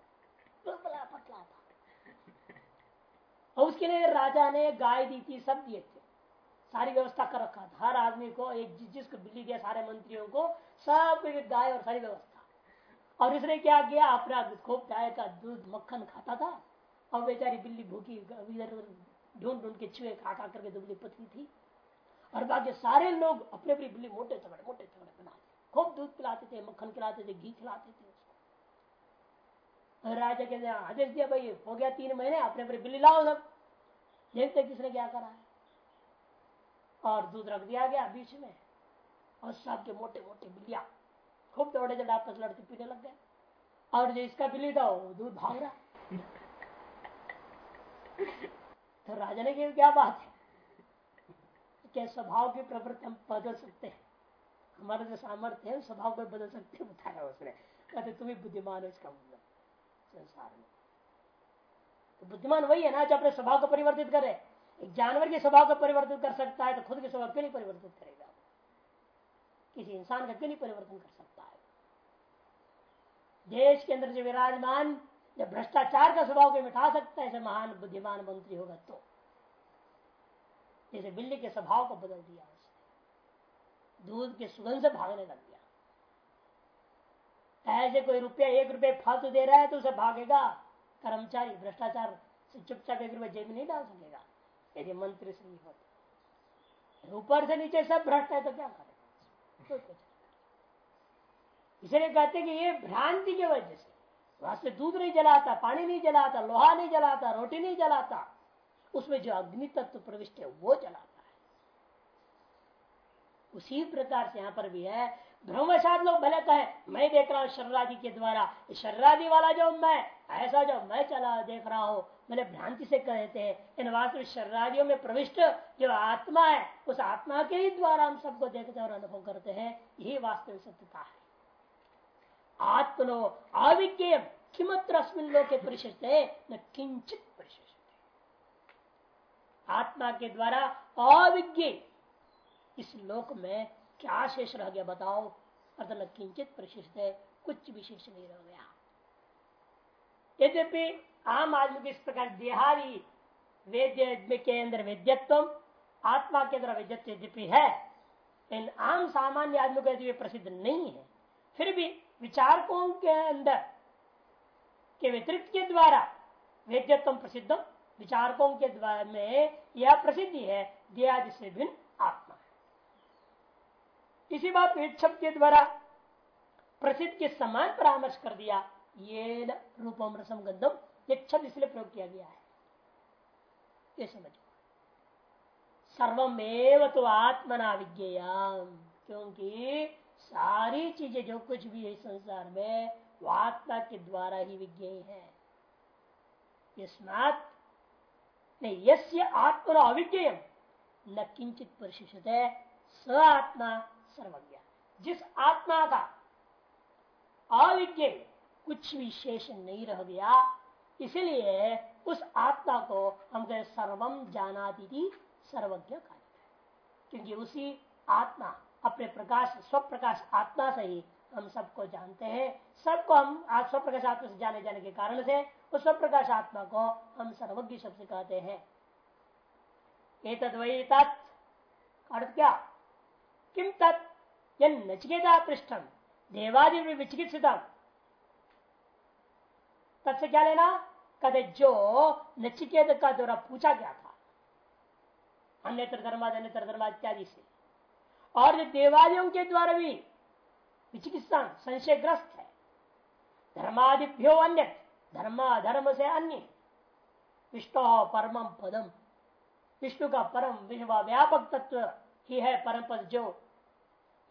पतला पतला था। और उसके लिए राजा ने गाय दी थी, सब दिए थे। सारी व्यवस्था कर रखा था। हर आदमी को, एक जिसको बिल्ली दिया, सारे मंत्रियों को, सब गाय और सारी व्यवस्था। और इसने क्या किया? अपना खूब गाय का दूध मक्खन खाता था। और बेचारी बिल्ली भूखी, इधर ढूंढ ढूंढ के छुए खा खा करके दुबली पतली थी। और बाकी सारे लोग अपने अपनी बिल्ली मोटे तगड़े मोटे तगड़े बना खूब दूध पिलाते थे, मक्खन खिलाते थे, घी खिलाते थे उसको। राजा के आदेश दिया भाई, हो गया तीन महीने, अपने अपने बिल्ली लाओ सब देखते किसने क्या करा है। और दूध रख दिया गया बीच में। और सबके मोटे मोटे बिल्लिया खूब दौड़े जब आपस लड़ते पीने लग गए। और जो इसका बिल्ली था, वो दूध भाग रहा। तो राजा ने क्या बात है? के स्वभाव की प्रवृत्ति हम बदल सकते हैं? हमारा जो सामर्थ्य है, स्वभाव को बदल सकते हैं बताया उसने। कहते तुम ही बुद्धिमान हो इसका मतलब संसार में। तो बुद्धिमान वही है ना, जो अपने स्वभाव को परिवर्तित करे। एक जानवर के स्वभाव को परिवर्तित कर सकता है तो खुद के स्वभाव क्यों नहीं परिवर्तित करेगा? किसी इंसान का क्यों नहीं परिवर्तन कर सकता? देश के अंदर जो विराजमान, जब भ्रष्टाचार का स्वभाव को मिटा सकता है, ऐसे महान बुद्धिमान मंत्री होगा तो। जैसे बिल्ली के स्वभाव को बदल दिया उसने। दूध के सुगंध से भागने लग गया। ऐसे कोई रुपया, एक रुपये फालतू दे रहा है तो उसे भागेगा। कर्मचारी, भ्रष्टाचार से चुपचाप एक रुपये जेब में नहीं डाल सकेगा। यदि मंत्री से नहीं होता। ऊपर से नीचे सब भ्रष्ट है तो क्या करेगा? इसलिए कहते कि ये भ्रांति की वजह से। वास्तव दूध नहीं जलाता, पानी नहीं जलाता, लोहा नहीं जलाता, रोटी नहीं जलाता, उसमें जो अग्नि तत्व प्रविष्ट है, वो जलाता है। उसी प्रकार से यहाँ पर भी है ब्रह्मशाद लोग भले कहे, मैं देख रहा हूँ शर्रादि के द्वारा शर्रादि वाला जो मैं, ऐसा जो मैं चला देख रहा हूँ मैंने भ्रांति से कहते हैं, इन वास्तविक शर्रादियों में प्रविष्ट जो आत्मा है, उस आत्मा के ही द्वारा हम सबको देखते और अनुभव करते हैं, यही वास्तविक सत्यता है। आत्मनो अविज्ञ किमत्र अस्मिन लोके परिशिष्ट? है न किंचित परिशिष्ट आत्मा के द्वारा अविज्ञ इस लोक में क्या शेष रह गया बताओ? अर्थात न किंचित परिशिष्ट है कुछ विशेष नहीं रह गया। यद्यपि आम आदमी को इस प्रकार देहारी वेद्य के अंदर वेद्यत्व आत्मा के अंदर वेद्यत्व यद्यपि है इन आम सामान्य आदमी को यदि प्रसिद्ध नहीं है, फिर भी विचारकों के अंदर के व्यतिरिक्त के द्वारा वेद्यत्व प्रसिद्ध विचारकों के द्वारा में यह प्रसिद्धि है दियादि से भिन्न आत्मा इसी बात शब्द के द्वारा प्रसिद्ध के समान परामर्श कर दिया ये रूपम रसम गंधम ये शब्द इसलिए प्रयोग किया गया है। ये समझो सर्वमेव तो आत्मना विज्ञान क्योंकि सारी चीज़ें, जो कुछ भी है संसार में, वो आत्मा के द्वारा ही विज्ञेय है। स्मात नहीं आत्मा न किंचित परिशिष्ट है स आत्मा सर्वज्ञ। जिस आत्मा का अविज्ञ कुछ विशेष नहीं रह गया, इसलिए उस आत्मा को हम कहे सर्वम जाना थी सर्वज्ञ कार्य क्योंकि उसी आत्मा अपने प्रकाश स्व प्रकाश आत्मा से ही हम सबको जानते हैं। सबको हम आज स्व प्रकाश आत्मा से जाने जाने के कारण से उस स्व प्रकाश आत्मा को हम सर्वज्ञ शब्द कहते हैं। अर्थ क्या? किम तत्? नचिकेता पृष्ठम देवादि विचिकित्सित तब से क्या लेना? कहते जो नचिकेत का द्वारा पूछा गया था। अन्यत्र धर्माद अन्यत्र धर्माद इत्यादि से। और जो देवालयों के द्वारा भी चिकित्सा संशयग्रस्त है। धर्मादिभ्यो अन्य धर्म धर्म से अन्य। विष्णु परम पदम। विष्णु का परम विश्व व्यापक तत्व ही है परम पद जो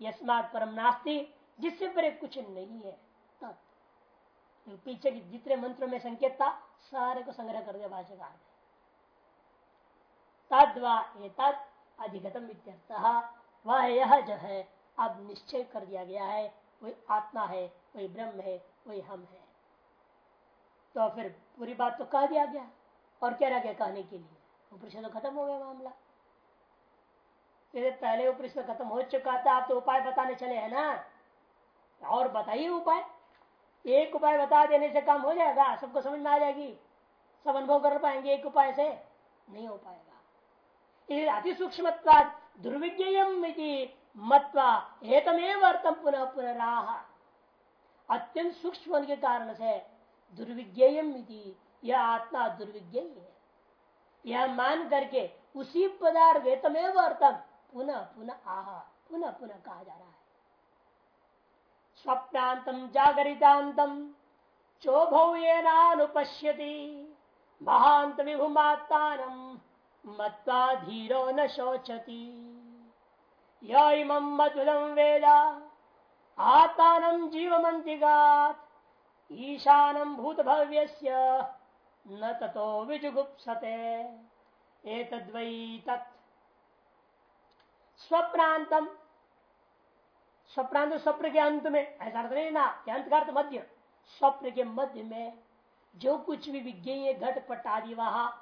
यस्मात परम नास्ति, जिससे परे कुछ नहीं है। तत्व पीछे की जितने मंत्रों में संकेत था, सारे को संग्रह कर दिया भाषाकार तद्वा तद अधिगतम वह यह जो है, अब निश्चय कर दिया गया है, वही आत्मा है, वही ब्रह्म है, वही हम है। तो फिर पूरी बात तो कह दिया गया। और क्या रह गया कहने के लिए? उपनिषद तो खत्म हो गया मामला। पहले उपनिषद खत्म हो चुका था, आप तो उपाय बताने चले हैं ना? और बताइए उपाय। एक उपाय बता देने से काम हो जाएगा, सबको समझ में आ जाएगी। सब अनुभव कर पाएँगे एक उपाय से। नहीं हो पाएगा। अति सूक्ष्म दुर्विज्ञ मत्वा हेतमेव अर्थम पुनः पुनराह। अत्यंत सूक्ष्म के कारण से दुर्विज्ञेयम यह आत्मा दुर्विज्ञ है यह मान करके उसी पदार्थ हेतमेव अर्थम पुनः पुनः आह, पुनः पुनः कहा जा रहा है। स्वप्नांतम जागरितांतम चोभौनुपश्यति महांत विभुमात्म मत्वा धीरो न शोचती। यम मधुरम वेदा। जीवमंतिगात ईशानम भूत भव्य न ततो विजुगुप्सते। स्वप्रांतम स्वप्रांत स्वप्न के अंत में ऐसा अर्थ नहीं ना अंत का मध्य। स्वप्न के मध्य में जो कुछ भी विज्ञेय, घट पट आदि वहा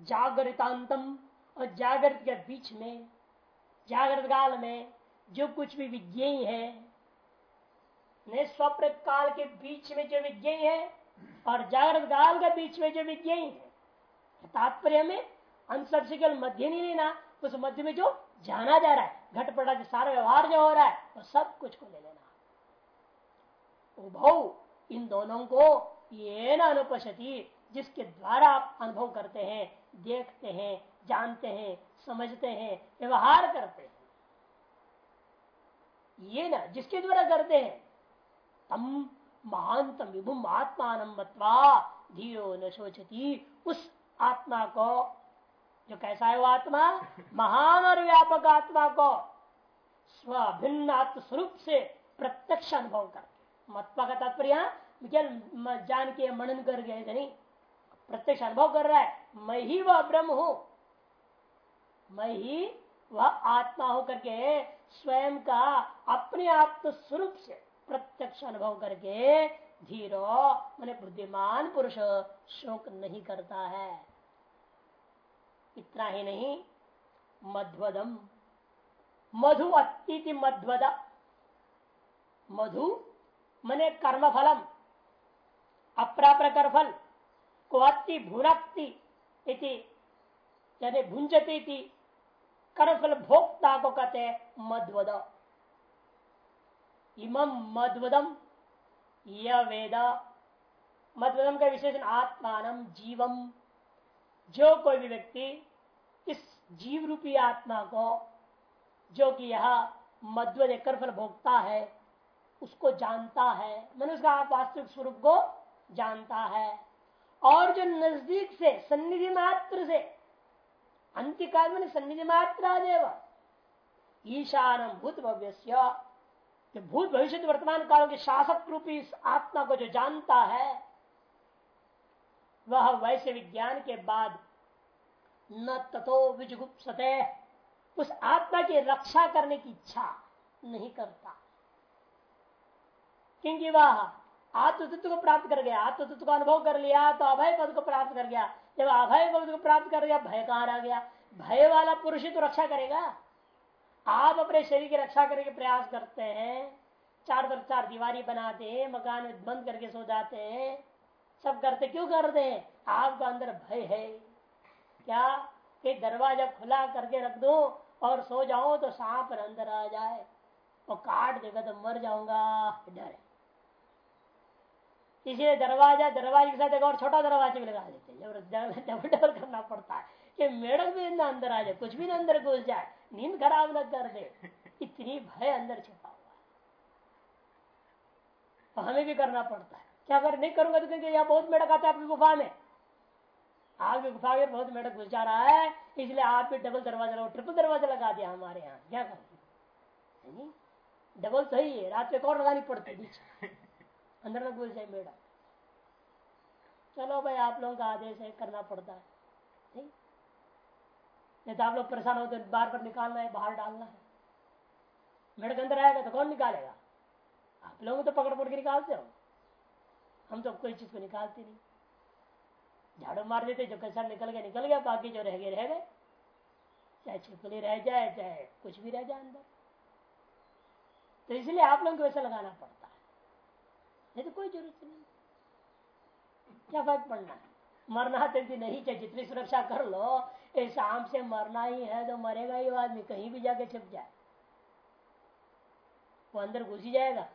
जागृतांतम और जागृत के बीच में जागृत काल में जो कुछ भी विज्ञ है स्वप्न काल के बीच में जो विज्ञ है और जागृत काल के बीच में जो विज्ञ है, तात्पर्य में अंत सबसे केवल मध्य नहीं लेना, उस मध्य में जो जाना जा रहा है घटपटा जो सारा व्यवहार जो हो रहा है, वो सब कुछ को ले लेना। उभव इन दोनों को ये न अनुपति जिसके द्वारा आप अनुभव करते हैं देखते हैं जानते हैं समझते हैं व्यवहार करते हैं। ये ना जिसके द्वारा करते हैं। तम महानतम विभुम आत्मान धीरो न सोचती उस आत्मा को जो कैसा है वो आत्मा? महान और व्यापक आत्मा को स्वभिन्न आत्म स्वरूप से प्रत्यक्ष अनुभव करके। मत्वा का तात्पर्य जान के मनन कर गए थे नहीं? प्रत्यक्ष अनुभव कर रहा है, मैं ही वह ब्रह्म हूँ। मैं ही वह आत्मा हो करके स्वयं का अपने आत्म स्वरूप से प्रत्यक्ष अनुभव करके धीरो, मैंने बुद्धिमान पुरुष शोक नहीं करता है। इतना ही नहीं, मध्वदम। मधु अति मध्वद। मधु, मने कर्मफलम अप्राप्र फल को अति भूनक्ति यानी भुंजती थी कर्मफल भोक्ता को कहते हैं मध्वद इमम मध्वदम यह वेद मध्वदम का विशेषण आत्मान जीवम जो कोई भी व्यक्ति इस जीव रूपी आत्मा को, जो कि यह मध्वद कर्मफल भोगता है, उसको जानता है मैंने उसका वास्तविक स्वरूप को जानता है। और जो नज़दीक से, सन्निधि मात्र से, अंत्यकाल में सन्निधि मात्रा देव ईशान भूत भव्य जो भूत भविष्य वर्तमान काल के शासक रूपी इस आत्मा को जो जानता है, वह वैसे विज्ञान के बाद न तथो विजुगुप्सते, उस आत्मा की रक्षा करने की इच्छा नहीं करता। क्योंकि वह आत्मतत्व को प्राप्त कर गया, आत्मतत्व को अनुभव कर लिया तो अभय पद को प्राप्त कर गया। जब अभय पद को प्राप्त कर गया भय कहाँ आ गया। भय वाला पुरुष ही तो रक्षा करेगा। आप अपने शरीर की रक्षा करने के प्रयास करते हैं, चार तरफ़ चार दीवारी बनाते हैं, मकान बंद करके सो जाते हैं, सब करते क्यों करते हैं? आपका अंदर भय है। क्या कि दरवाज़ा खुला करके रख दो और सो जाओ तो सांप अंदर आ जाए। और काट देगा तो मर जाऊँगा, डर है। इसलिए दरवाज़ा, दरवाजे के साथ एक और छोटा दरवाज़ा भी लगा देते हैं। डबल करना पड़ता है कि मेढक भी ना अंदर आ जाए, कुछ भी ना अंदर घुस जाए, नींद खराब न कर दे, इतनी भय अंदर छुपा हुआ तो हमें भी करना पड़ता है। क्या अगर नहीं करूँगा तो क्योंकि यहाँ बहुत मेढक आता है आपकी गुफा में। आपकी गुफा में बहुत मेढक घुस जा रहा है, इसलिए आप भी डबल दरवाज़ा लगा ट्रिपल दरवाज़ा लगा दिया हमारे यहाँ। क्या कर डबल सही है रात में और लगानी पड़ती है। अंदर में घुस जाए मेढक चलो भाई, आप लोगों का आदेश है, करना पड़ता है। नहीं तो आप लोग परेशान होते बार बार निकालना है, बाहर डालना है। मेढक अंदर आएगा तो कौन निकालेगा? आप लोग तो पकड़ पकड़ के निकालते हो। हम तो कोई चीज़ को निकालते नहीं। झाड़ू मार देते जो कैसा निकल गया निकल गया, बाकी जो रह गए रह गए। चाहे छिपकली रह जाए, चाहे कुछ भी रह जाए अंदर। तो इसलिए आप लोगों को वैसा लगाना पड़ता नहीं तो कोई ज़रूरत नहीं। क्या फ़र्क पड़ना? है मरना तो नहीं चाहिए, जितनी सुरक्षा कर लो इस आम से मरना ही है तो मरेगा ही आदमी, कहीं भी जाके छिप जाए। वो अंदर घुस ही जाएगा,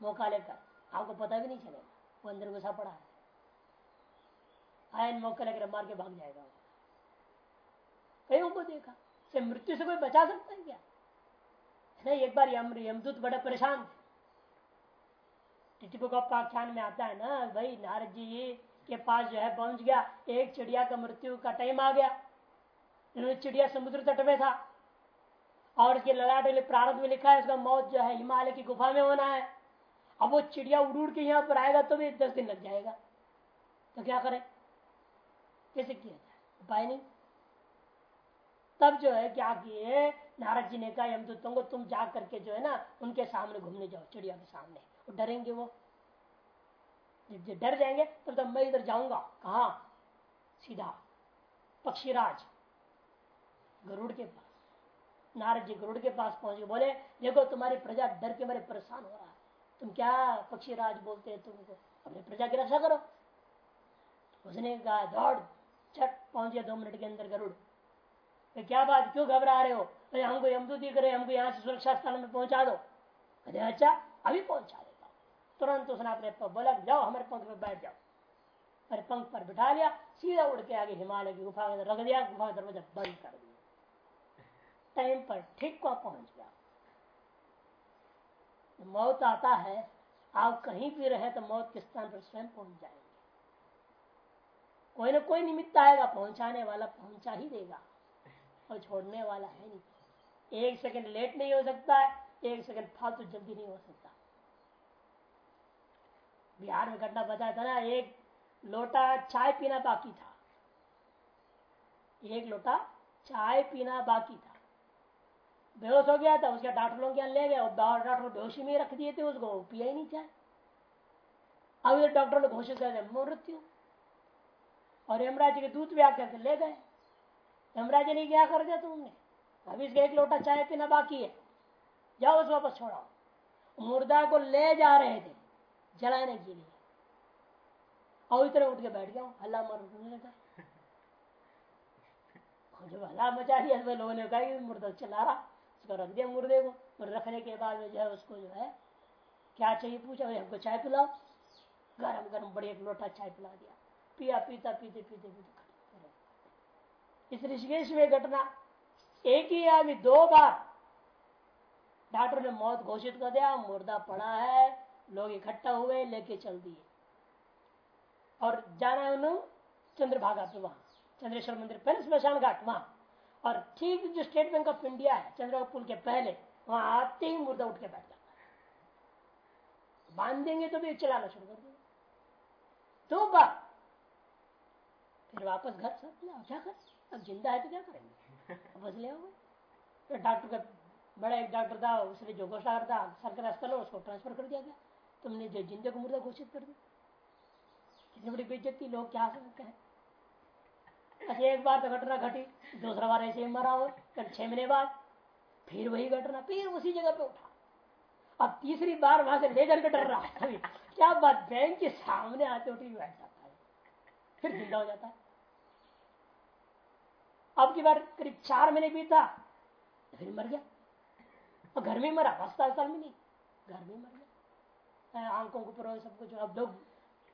मौका लेकर। आपको पता भी नहीं चलेगा, वो अंदर घुसा पड़ा है। आयन मौका लेकर मार के भाग जाएगा कईयों को देखा? मृत्यु से कोई बचा सकता है क्या? नहीं, एक बार यमदूत बड़ा परेशान थे। आख्यान में आता है ना, भाई नारद जी के पास जो है पहुँच गया, एक चिड़िया का मृत्यु का टाइम आ गया। चिड़िया समुद्र तट में था। और उसके ललाट प्रारंभ में लिखा है, उसका मौत जो है हिमालय की गुफा में होना है। अब वो चिड़िया उड़ उड़ के यहाँ पर आएगा तो भी दस दिन लग जाएगा। तो क्या करें? कैसे किया जाए? उपाय नहीं। तब जो है क्या किए? नारद जी ने कहा यमदूतों को तुम जा करके जो है ना, उनके सामने घूमने जाओ, चिड़िया के सामने। वो डरेंगे वो। जब डर जाएँगे, तब तब मैं इधर जाऊँगा। कहा? सीधा, पक्षीराज, गरुड़ के पास। नारद जी गरुड़ के पास पहुँच गए। बोले, देखो, तुम्हारी प्रजा डर के मारे परेशान हो रहा है। तुम क्या पक्षीराज बोलते हैं तुमको? अपने प्रजा की रक्षा करो। उसने कहा, दौड़ छट पहुँच दो मिनट के अंदर गरुड़। तो क्या बात, क्यों घबरा रहे हो? अरे हमको यमदूत दिख रहे हमको यहाँ से सुरक्षा स्थल में पहुँचा दो। अरे अच्छा अभी पहुँचा देता तुरंत उसने अपने बोला जाओ हमारे पंख में बैठ जाओ। अरे पंख पर बिठा लिया, सीधा उड़ के आगे हिमालय की गुफा में रख दिया, गुफा का दरवाज़ा बंद कर दिया। टाइम पर ठीक को पहुँच गया। मौत आता है, आप कहीं भी रहे तो मौत के स्थान पर स्वयं पहुँच जाएँगे। कोई ना कोई निमित्त आएगा, पहुँचाने वाला पहुँचा ही देगा। और छोड़ने वाला है नहीं। एक सेकंड लेट नहीं हो सकता है एक सेकंड फालतू जल्दी नहीं हो सकता। बिहार में घटना बताया था ना, एक लोटा चाय पीना बाकी था। एक लोटा चाय पीना बाकी था। बेहोश हो गया था, उसके डॉक्टरों के ले गए डॉक्टर बेहोशी में रख दिए थे उसको पिया ही नहीं चाहे अब डॉक्टर ने घोषित कर मृत्यु। और यमराज के दूत भी आकर ले गए। यमराज ने क्या कर दिया तुमने? अभी इसके एक लोटा चाय पीना बाकी है। जाओ उस वापस छोड़ाओ। मुर्दा को ले जा रहे थे, जलाने के लिए। और इतने उठ के बैठ गया हल्ला मर लगा जब हल्ला मचा दिया तो लोगों ने कहा मुर्दा चला रहा, उसको रख दिया मुर्दे को। और रखने के बाद में जो है उसको जो है, क्या चाहिए पूछा? भाई, हमको चाय पिलाओ। गरम गरम बड़ी एक लोटा चाय पिला दिया। पिया, पीता, पीते पीते पीते इस ऋषिकेश में घटना एक ही आदमी दो बार। डॉक्टर ने मौत घोषित कर दिया, मुर्दा पड़ा है, लोग इकट्ठा हुए, लेके चल दिए। और जाना उन्होंने चंद्रभागा पे वहाँ, चंद्रेश्वर मंदिर पहले स्मशान घाट, वहाँ। और ठीक जो स्टेट बैंक ऑफ़ इंडिया है, चंद्रभागा पुल के पहले, वहाँ आते ही मुर्दा उठ के बैठ जाता है। बाँध देंगे तो भी चलाना शुरू कर देंगे। दो बार। फिर वापस घर सब क्या कर अब ज़िंदा है तो क्या करेंगे? बस ले तो डॉक्टर का, बड़ा एक डॉक्टर था, उसने जो घोषणा करता सरकारी अस्पताल उसको ट्रांसफ़र कर दिया गया। तुमने जो जिंदे को मुर्दा घोषित कर दिया। कितनी बड़ी बेइज्जती, लोग क्या सकते हैं अच्छा एक बार तो घटना घटी, दूसरा बार ऐसे ही मरा हो कल छह महीने बाद, फिर वही घटना, फिर उसी जगह पे उठा। अब तीसरी बार वहाँ से लेकर के डर रहा है। क्या बात बैंक के सामने आते उठी बैठ जाता है। फिर ज़िंदा हो जाता है। अब की बार करीब चार महीने बीता, फिर मर गया। और घर में मरा अस्पताल में नहीं, घर में मर गया। आँखों को पूरा सब कुछ। अब लोग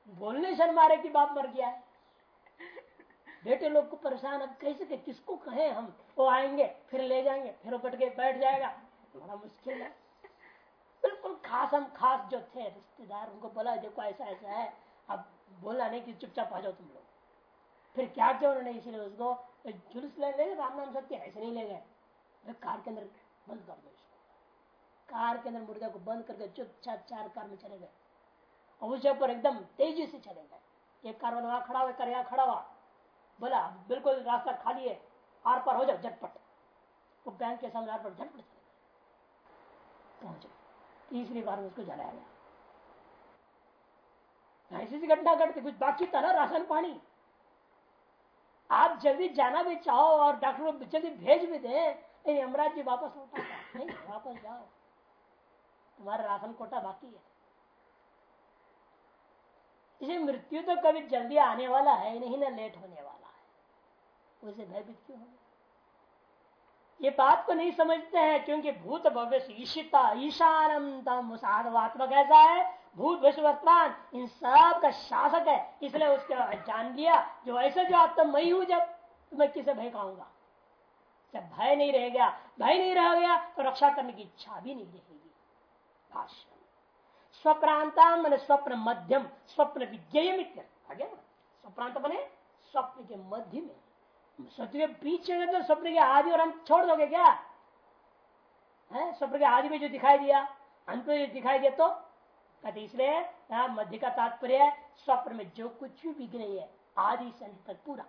बोलने शर्मा रहे कि बाप मर गया है। बेटे लोग को परेशान, अब कैसे के किसको कहे हम? वो आएँगे, फिर ले जाएँगे, फिर वो के बैठ जाएगा। बड़ा मुश्किल है। बिल्कुल खास हम खास जो थे, रिश्तेदार, उनको बोला, देखो ऐसा ऐसा है। अब बोला नहीं कि चुपचाप आ जाओ तुम लोग। फिर क्या किया उन्होंने? इसीलिए उसको जुलूस ले ले, राम नाम सत्य ऐसे नहीं ले गए। कार के अंदर बंद कर दो इसको। कार के अंदर मुर्दा को बंद करके चुपचाप चार कार में चले गए। और उस पर एकदम तेज़ी से चले गए। एक कार वाला वहाँ खड़ा हुआ कर यहाँ खड़ा हुआ। बोला, बिल्कुल रास्ता खाली है, आर पार हो जाओ, झटपट। वो बैंक के सामने आर पर झटपट चले गए। पहुँचे। तीसरी बार उसको जलाया गया। ऐसी घटना घटती, कुछ बाकी था ना, राशन पानी? आप जल्दी जाना भी चाहो और डॉक्टर को जल्दी भेज भी दे। यमराज जी वापस लौटा नहीं, वापस जाओ। तुम्हारा राशन कोटा बाकी है। इसे मृत्यु तो कभी जल्दी आने वाला है, नहीं ना लेट होने वाला है। उसे भयभीत क्यों होगा? ये बात को नहीं समझते हैं, क्योंकि भूत भविष्य ईशिता, ईशानंदम आत्मा कैसा है? भूत विश्व वर्तमान, इन सब का शासक है। इसलिए उसके जान लिया, जो ऐसे जो आत्मा मई हूँ जब तो मैं किसे भय खाऊँगा? जब भय नहीं रह गया, भय नहीं रह गया तो रक्षा करने की इच्छा भी नहीं रहेगी। स्वप्रांता मैंने स्वप्न मध्यम, स्वप्न विज्ञेय आगे ना स्वप्रांत बने स्वप्न के मध्य में। स्वप्न के बीच तो स्वप्न के आदि और अंत छोड़ दोगे क्या? है? स्वप्न के आदि में जो दिखाई दिया, अंत में जो दिखाई दिया तो कहते इसलिए मध्य का तात्पर्य स्वप्न में जो कुछ भी विघ्न है, आदि से अंत तक पूरा।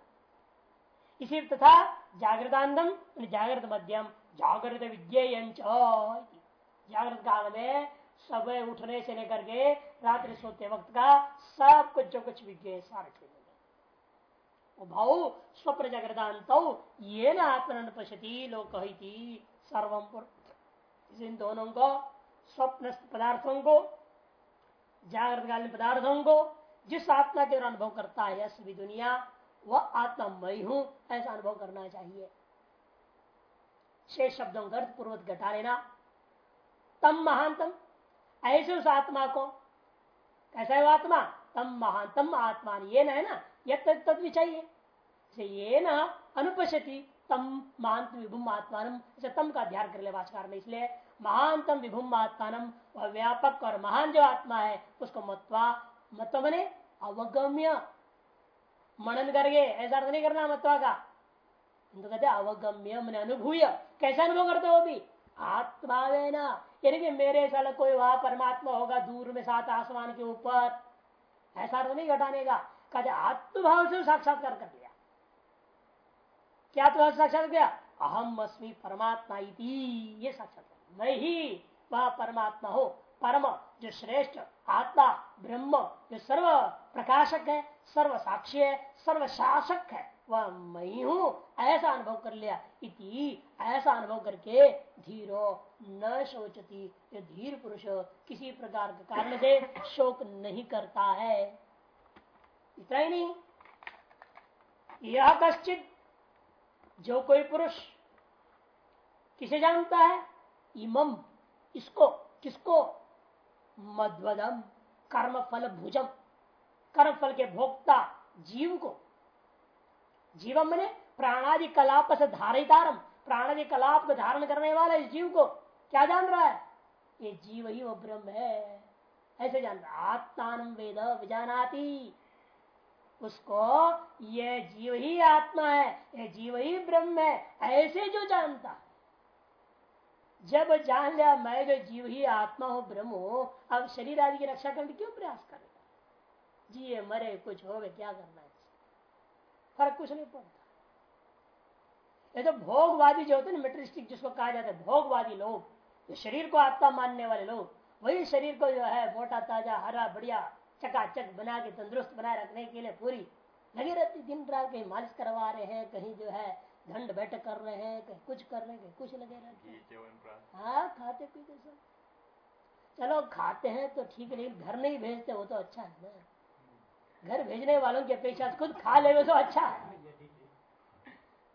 इसी तथा जागृतांतम जागृत मध्यम, जागृत विज्ञेय जागृत काल में सुबह उठने से लेकर के रात्रि सोते वक्त का सब कुछ, जो कुछ विज्ञ सारे खेल भाव स्वप्न जागृतांत, ये ना आत्मन पश्यती थी सर्वम इन दोनों को स्वप्न पदार्थों को जागृत कालीन पदार्थों को जिस आत्मा के अनुभव करता है सभी दुनिया, वह आत्मा मई हूँ, ऐसा अनुभव करना चाहिए। शेष शब्दों का अर्थ पूर्वक घटा लेना। तम महानतम ऐसे उस आत्मा को। कैसा है वो आत्मा? तम महानतम आत्मा ये ना है ना यह तद भी चाहिए ये न अनुपति तम महांत विभुम आत्मा तम का ध्यान कर ले भाषाकार ने इसलिए महानतम विभुम आत्मान वह व्यापक और महान जो आत्मा है, उसको मतवा, मत्व बने अवगम्य। मनन करके, ऐसा अर्थ नहीं करना मत्वा का। तो कहते अवगम्य, मन अनुभूय। कैसा अनुभव करते हो भी आत्मा ना यानी कि मेरे साल कोई वहाँ परमात्मा होगा, दूर में सात आसमान के ऊपर। ऐसा तो नहीं घटाने का। कहते आत्मभाव से साक्षात्कार कर लिया। क्या तो साक्षात किया? अहम अस्मी परमात्मा ये साक्षात्कार। मैं ही वह परमात्मा हो। परम, जो श्रेष्ठ, आत्मा, ब्रह्म, जो सर्व प्रकाशक है, सर्व साक्षी है, सर्व शासक है, वह मैं हूँ ऐसा अनुभव कर लिया। इति ऐसा अनुभव करके धीरो न शोचती ये धीर पुरुष किसी प्रकार के कारण से शोक नहीं करता है। इतना ही नहीं। यह कश्चित जो कोई पुरुष किसे जानता है? इमम इसको, किसको? मध्वदम कर्म फल भुजम कर्म फल के भोक्ता जीव को। जीवम मैंने प्राणादि कलाप से धारितारम प्राणादि कलाप को धारण करने वाला इस जीव को। क्या जान रहा है? ये जीव ही वो ब्रह्म है। ऐसे जान रहा आत्मान वेद विजानाती। उसको ये जीव ही आत्मा है। ये जीव ही ब्रह्म है। ऐसे जो जानता है। जब जान लिया, मैं जो जीव ही आत्मा हूँ, ब्रह्म हूँ, अब शरीर आदि की रक्षा करने क्यों प्रयास करेगा जिए मरे, कुछ हो गए क्या करना है फ़र्क कुछ नहीं पड़ता। ये तो भोगवादी जो होते हैं मेट्रिस्टिक जिसको कहा जाता है, भोगवादी लोग, जो शरीर को आत्मा मानने वाले लोग, वही शरीर को जो है, मोटा, ताज़ा, हरा, बढ़िया, चकाचक बना के, तंदुरुस्त बनाए रखने के लिए पूरी, लगी रहती दिन रात कहीं मालिश करवा रहे हैं, कहीं जो है दंड बैठक कर रहे हैं कहीं कुछ कर रहे हैं कुछ लगे रहते हाँ। खाते पीते सब। चलो खाते हैं तो ठीक नहीं घर नहीं भेजते वो तो अच्छा है ना। घर भेजने वालों की अपेक्षा खुद खा ले तो अच्छा है।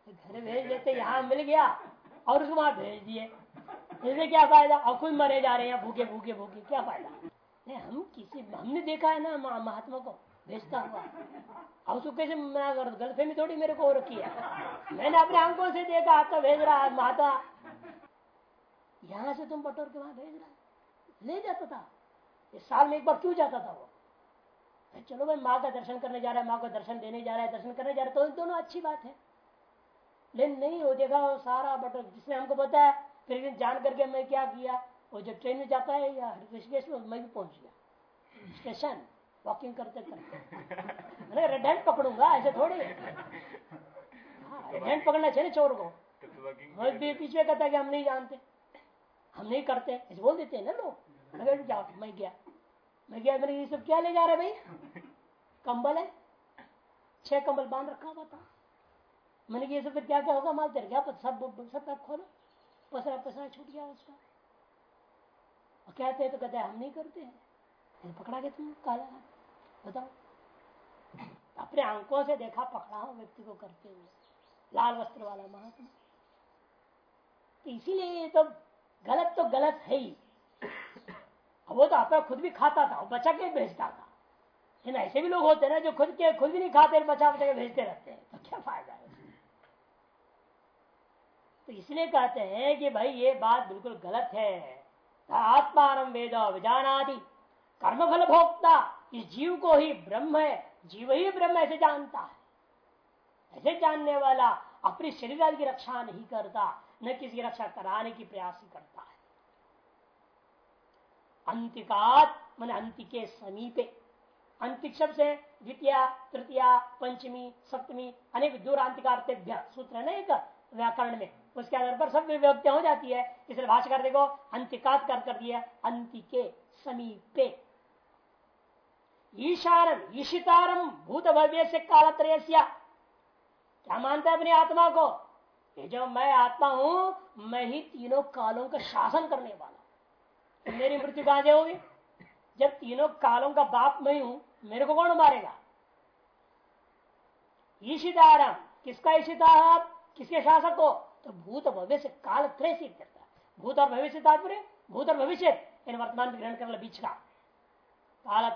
घर भेज देते यहाँ मिल गया और उसको वहाँ भेज दिए। इससे क्या फ़ायदा? और खुद मरे जा रहे हैं भूखे भूखे भूखे क्या फ़ायदा? नहीं हम किसी हमने देखा है ना महात्मा को। भेजता हुआ। अब उसको कैसे मना कर गलतफहमी थोड़ी मेरे को हो रखी है। मैंने अपने आँखों से देखा आपका भेज रहा है, माता। यहाँ से तुम बटोर के वहाँ भेज रहा ले जाता था। इस साल में एक बार क्यों जाता था वो? चलो भाई, माँ का दर्शन करने जा रहा है, माँ को दर्शन देने जा रहा है, दर्शन करने जा रहा है तो दोनों अच्छी बात है। लेकिन नहीं हो देखा वो सारा बटोर, जिसने हमको बताया, फिर जान करके मैं क्या किया? वो जब ट्रेन में जाता है या ऋषिकेश में, मैं भी पहुँच गया। स्टेशन। वॉकिंग करते करते। रेड हैंड पकड़ूँगा ऐसे थोड़ी हाँ। रेड हैंड पकड़ना चाहिए चोर को। पीछे कहता है कि हम नहीं जानते। हम नहीं करते। ऐसे बोल देते हैं ना लोग। अगर जाओ मैं गया। मैं गया मैंने ये सब क्या ले जा रहे भाई? कंबल है। छह कंबल बाँध रखा हुआ था। मैंने ये सब फिर क्या क्या होगा? माल तेरे क्या सब सब पैक खोलो। पसरा पसरा छूट गया उसका। और कहते हैं तो कहते हैं हम नहीं करते हैं। पकड़ा गया तुम काला बताओ। अपने आँखों से देखा, पकड़ा हो व्यक्ति को करते हुए लाल वस्त्र वाला महात्मा। तो इसीलिए तो गलत तो गलत है ही। वो तो अपना खुद भी खाता था बचा के भेजता था। लेकिन ऐसे भी लोग होते हैं ना जो खुद के, खुद भी नहीं खाते, बचा बचा के भेजते रहते हैं। तो क्या फ़ायदा है तो इसलिए कहते हैं कि भाई, ये बात बिल्कुल गलत है। आत्मान वेद विजानादि कर्मफल भोक्ता इस जीव को ही ब्रह्म है, जीव ही ब्रह्म ऐसे जानता है। ऐसे जानने वाला अपने शरीर की रक्षा नहीं करता, न किसी की रक्षा कराने की प्रयास ही करता है। अंतिकात, मन अंति के समीपे। अंतिक शब्द से द्वितीय, तृतीय, पंचमी, सप्तमी, अनेक दूर दूरांतिकार्तेभ्य सूत्र है ना एक व्याकरण में। उसके आधार पर सब विभक्तियाँ हो जाती है। इसलिए भाषा कर देखो, अंतिकात कर दिया, अंति के समीपे। ईशानम ईशितारम भूत भव्य से कालत्रय क्या मानता है अपनी आत्मा को? ये जो मैं आत्मा हूँ, मैं ही तीनों कालों का शासन करने वाला तो मेरी मृत्यु कहाँ से होगी? जब तीनों कालों का बाप मैं हूँ, मेरे को कौन मारेगा? ईशितारम, किसका ईशिता आप? किसके शासक हो? तो भूत भविष्य काल त्रय से करता भूत और भविष्य तात्पर्य? भूत और भविष्य। इन वर्तमान ग्रहण कर बीच का। काल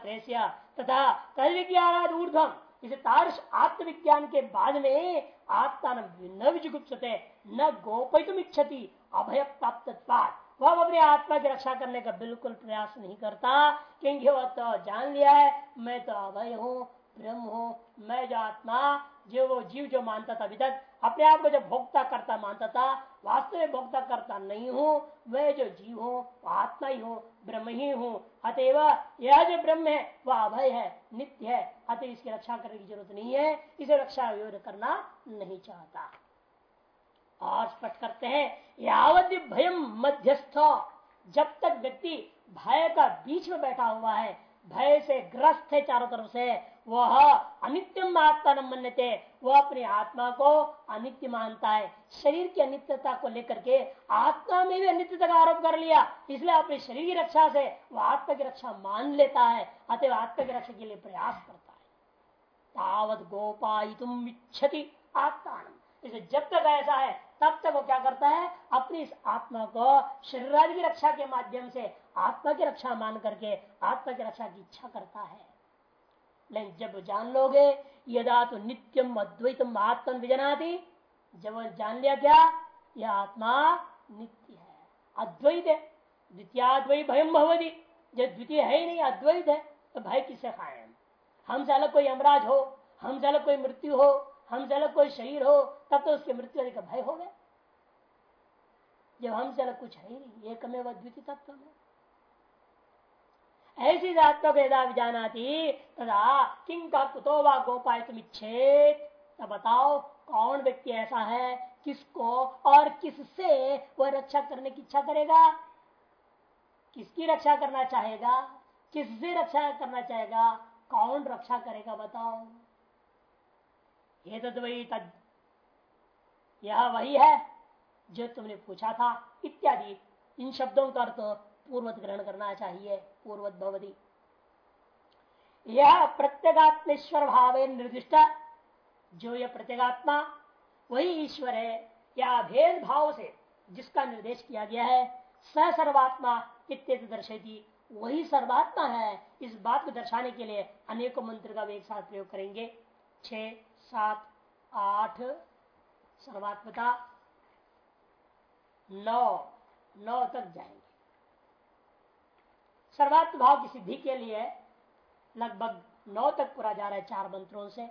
तथा तद विज्ञान ऊर्धम इसे तारस आत्मविज्ञान के बाद में आत्मा न विजुगुप्सते न गोपितुम इच्छति अभय प्राप्त वह अपनी आत्मा की रक्षा करने का बिल्कुल प्रयास नहीं करता क्योंकि वह तो जान लिया है, मैं तो अभय हूँ, ब्रह्म हूँ, मैं जो आत्मा, जो वो जीव जो मानता था, अभी तक अपने आप को जो भोक्ता करता मानता था वास्तव में भोक्ता करता नहीं हूँ, वह जो जीव हूँ आत्मा ही हूँ, ब्रह्म ही हूँ। अतएव यह जो ब्रह्म है, वह अभय है, नित्य है। अतः इसकी रक्षा करने की ज़रूरत नहीं है, इसे रक्षा विरोध करना नहीं चाहता। और स्पष्ट करते हैं यावत भयम मध्यस्थ। जब तक व्यक्ति भय का बीच में बैठा हुआ है, भय से ग्रस्त है चारों तरफ़ से वह अनित्यम आत्मा न मनते, वह अपनी आत्मा को अनित्य मानता है। शरीर की अनित्यता को लेकर के आत्मा में भी अनित्यता का आरोप कर लिया। इसलिए अपने शरीर की रक्षा से वह आत्मा की रक्षा मान लेता है अतः आत्मा की रक्षा के लिए प्रयास करता है। तावत गोपाई तुम इच्छति आत्मा इसे जब तक ऐसा है, तब तक वो क्या करता है? अपनी इस आत्मा को शरीर की रक्षा के माध्यम से आत्मा की रक्षा मान करके आत्मा की रक्षा की इच्छा करता है। लेकिन जब जान लोगे, यदा तो नित्यम अद्वैतम आत्म विजनाती। जब जान लिया क्या? यह आत्मा नित्य है। अद्वैत है। द्वितीयाद्वैत भयम भवदी जब द्वितीय है ही नहीं, अद्वैत है तो भय किसे खाए? हमसे अलग कोई अमराज हो, हमसे अलग कोई मृत्यु हो, हमसे अलग कोई शरीर हो, तब तो उसके मृत्यु का भय हो गया। जब हमसे अलग कुछ है ही नहीं एक में वह द्वितीय तत्व में। ऐसी आत्मा जाना थी तदा किंग का कुतो वा गोपाय तुम इच्छेद बताओ, कौन व्यक्ति ऐसा है, किसको और किससे वह रक्षा करने की इच्छा करेगा? किसकी रक्षा करना चाहेगा? किससे रक्षा करना चाहेगा? कौन रक्षा करेगा, बताओ। ये तद वही तद यह वही है जो तुमने पूछा था, इत्यादि। इन शब्दों का अर्थ पूर्वत ग्रहण करना चाहिए। पूर्वत भवदी यह प्रत्यगात्मेश्वर भाव निर्दिष्ट, जो यह प्रत्यगात्मा, वही ईश्वर है, या भेद भाव से, जिसका निर्देश किया गया है, स सर्वात्मा इत्यादि दर्शेती वही सर्वात्मा है, इस बात को दर्शाने के लिए अनेकों मंत्र का एक साथ प्रयोग करेंगे। छ, सात, आठ, सर्वात्मता, नौ नौ तक जाएँगे। सर्वात्म भाव की सिद्धि के लिए लगभग नौ तक पूरा जा रहा है चार मंत्रों से।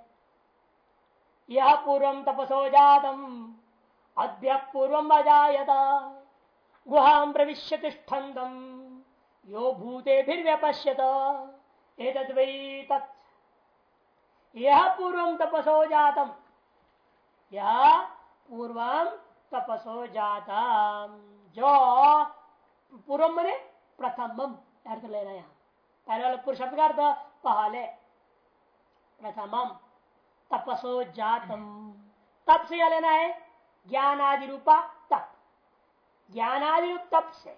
यह पूर्व तपसो जातम, अद्य पूर्व अजात गुहां प्रविश्य तिष्ठन्तं यो भूते फिर व्यपश्यत तत्। यह पूर्व तपसो जातम, यह पूर्व तपसो जाता जो पूर्व मने प्रथम अर्थ लेना यहाँ पहले वाले पुरुष शब्द का अर्थ पहले प्रथम तपसो जातम। तप से यह लेना है ज्ञान आदि रूपा तप। ज्ञान आदि रूप तप से।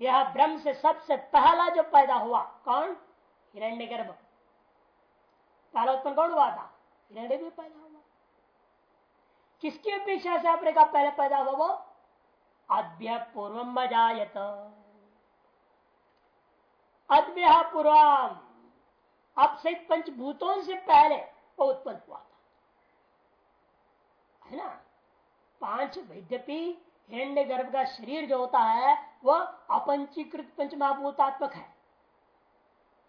यह ब्रह्म से सबसे पहला जो पैदा हुआ, कौन? हिरण्य गर्भ पहला उत्पन्न कौन हुआ था? हिरण्य भी पैदा हुआ। किसकी अपेक्षा से आपने का पहले पैदा हुआ वो? अभ्य पूर्व मजायत पूर्वम अब से पंचभूतों से पहले वो उत्पन्न हुआ था। है ना? पाँच वैद्यपी हिरण्य गर्भ का शरीर जो होता है, वह अपंचीकृत पंचमहाभूतात्मक है।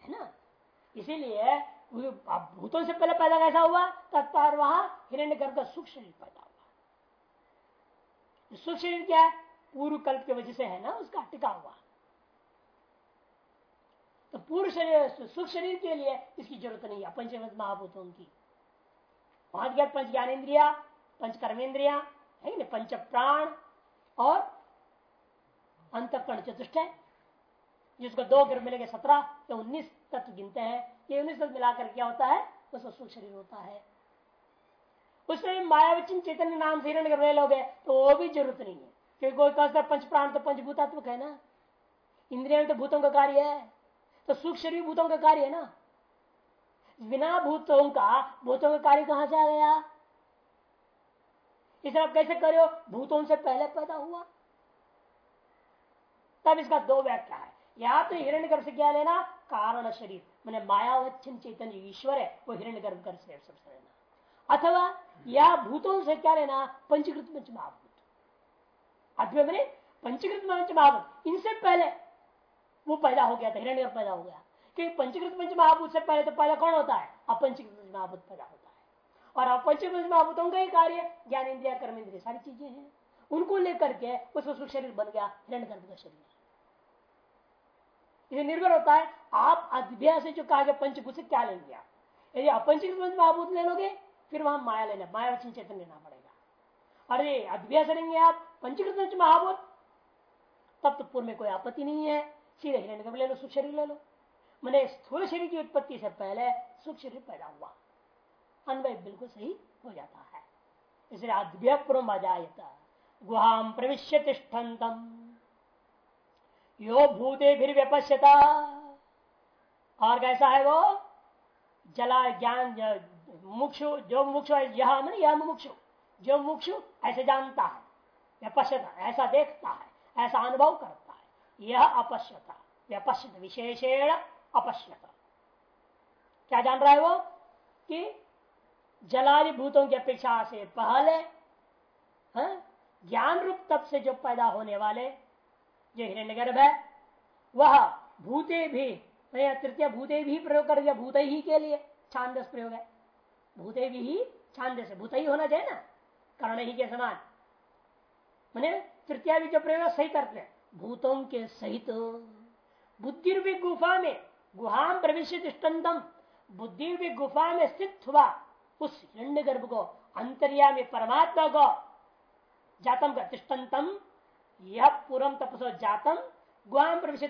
है ना? इसीलिए भूतों से पहले पैदा कैसा हुआ? तत्पर वहाँ हिरण्य गर्भ का सुख शरीर पैदा हुआ। सुख शरीर क्या है? पूर्व कल्प की वजह से है ना, उसका टिका हुआ। तो पूर्व शरीर सुख शरीर के लिए इसकी ज़रूरत नहीं है। पंचमत महाभूतों की। वहाँ गया पंच ज्ञानेन्द्रिया पंच कर्मेंद्रिया है ना पंच प्राण और अंतकरण चतुष्ट है। जिसको दो ग्रह मिलेंगे, सत्रह या उन्नीस तत्व गिनते हैं। ये उन्नीस तत्व मिलाकर क्या होता है? उसका सुख शरीर होता है। उसमें मायावचिन चैतन्य नाम से हिरण कर लोग तो वो भी ज़रूरत नहीं है। क्योंकि कोई कहता है पंच प्राण तो पंचभूतात्मक है ना। इंद्रिया तो भूतों का कार्य है। तो सूक्ष्म शरीर भूतों का कार्य है ना? बिना भूतों का भूतों का कार्य कहाँ से आ गया? इसे आप कैसे करो? भूतों से पहले पैदा हुआ। तब इसका दो व्याख्या है। या तो हिरण्य गर्भ से क्या लेना, कारण शरीर। मैंने मायावच्छन चैतन्य ईश्वर है, वो हिरण्य गर्भ कर से सबसे लेना अथवा, या भूतों से क्या लेना? पंचीकृत पंच महाभूत अथवा मैंने पंचकृत पंच महाभूत इनसे पहले वो पैदा हो गया था हिरण्य पैदा हो गया। क्योंकि पंचकृत पंच महाभूत से पहले तो पहले कौन होता है? अपंचकृत पंच महाभूत पैदा होता है। और अपंचकृत महाभूतों का ही कार्य ज्ञान, इंद्रिया, कर्म, इंद्रिया, सारी चीज़ें हैं। उनको लेकर के उसका शरीर बन गया गर्भ का शरीर। इसे निर्भर होता है, आप अध्याय से जो कहा गया पंचभूत से क्या लेंगे आप? यदि अपंचकृत पंच महाभूत ले लोगे, फिर वहाँ माया लेना माया चेतन लेना पड़ेगा। अरे अभ्यास लेंगे आप, पंचकृत पंच महाभूत, तब तो पूर्व में कोई आपत्ति नहीं है। सीधे हिरण्य ले लो सुख शरीर ले लो। मैंने स्थूल शरीर की उत्पत्ति से पहले सुख शरीर पैदा हुआ। अनवय बिल्कुल सही हो जाता है। इसलिए अद्भ्य पूर्व अजायता। गुहाम प्रविश्य तिष्ठन्तम। यो भूते फिर व्यपश्यता और कैसा है वो? जला ज्ञान मुक्षु, जो मुक्षु, यह मन, यह मुक्षु। जो मुक्षु, ऐसे जानता है। व्यपश्यता, ऐसा देखता है, ऐसा अनुभव करता है। यह अपश्यता व्यपश्यत विशेषेण अपश्यत क्या जान रहा है वो कि जलादि भूतों की अपेक्षा से पहले हाँ, ज्ञान रूप तप से जो पैदा होने वाले जो हिरण्य गर्भ है वह भूते भी तृतीय भूते भी प्रयोग कर दिया भूत ही के लिए छांदस प्रयोग है। भूते भी ही छांदस भूत ही होना चाहिए ना कर्ण ही के समान। मैंने तृतीय भी जो प्रयोग सही करते हैं भूतों के सहित। बुद्धि गुफा में गुहाम प्रवेश दृष्टम बुद्धि गुफा में स्थित हुआ उस हिरण्य गर्भ को, अंतरिया में परमात्मा को। जातम का तिष्टम यह पूर्व तपसो जातम गुआम प्रवेश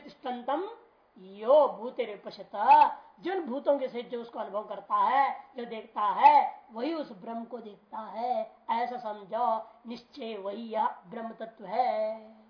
यो भूते पश्यता जिन भूतों के सहित जो उसको अनुभव करता है, जो देखता है, वही उस ब्रह्म को देखता है। ऐसा समझो, निश्चय वही यह ब्रह्म तत्व है।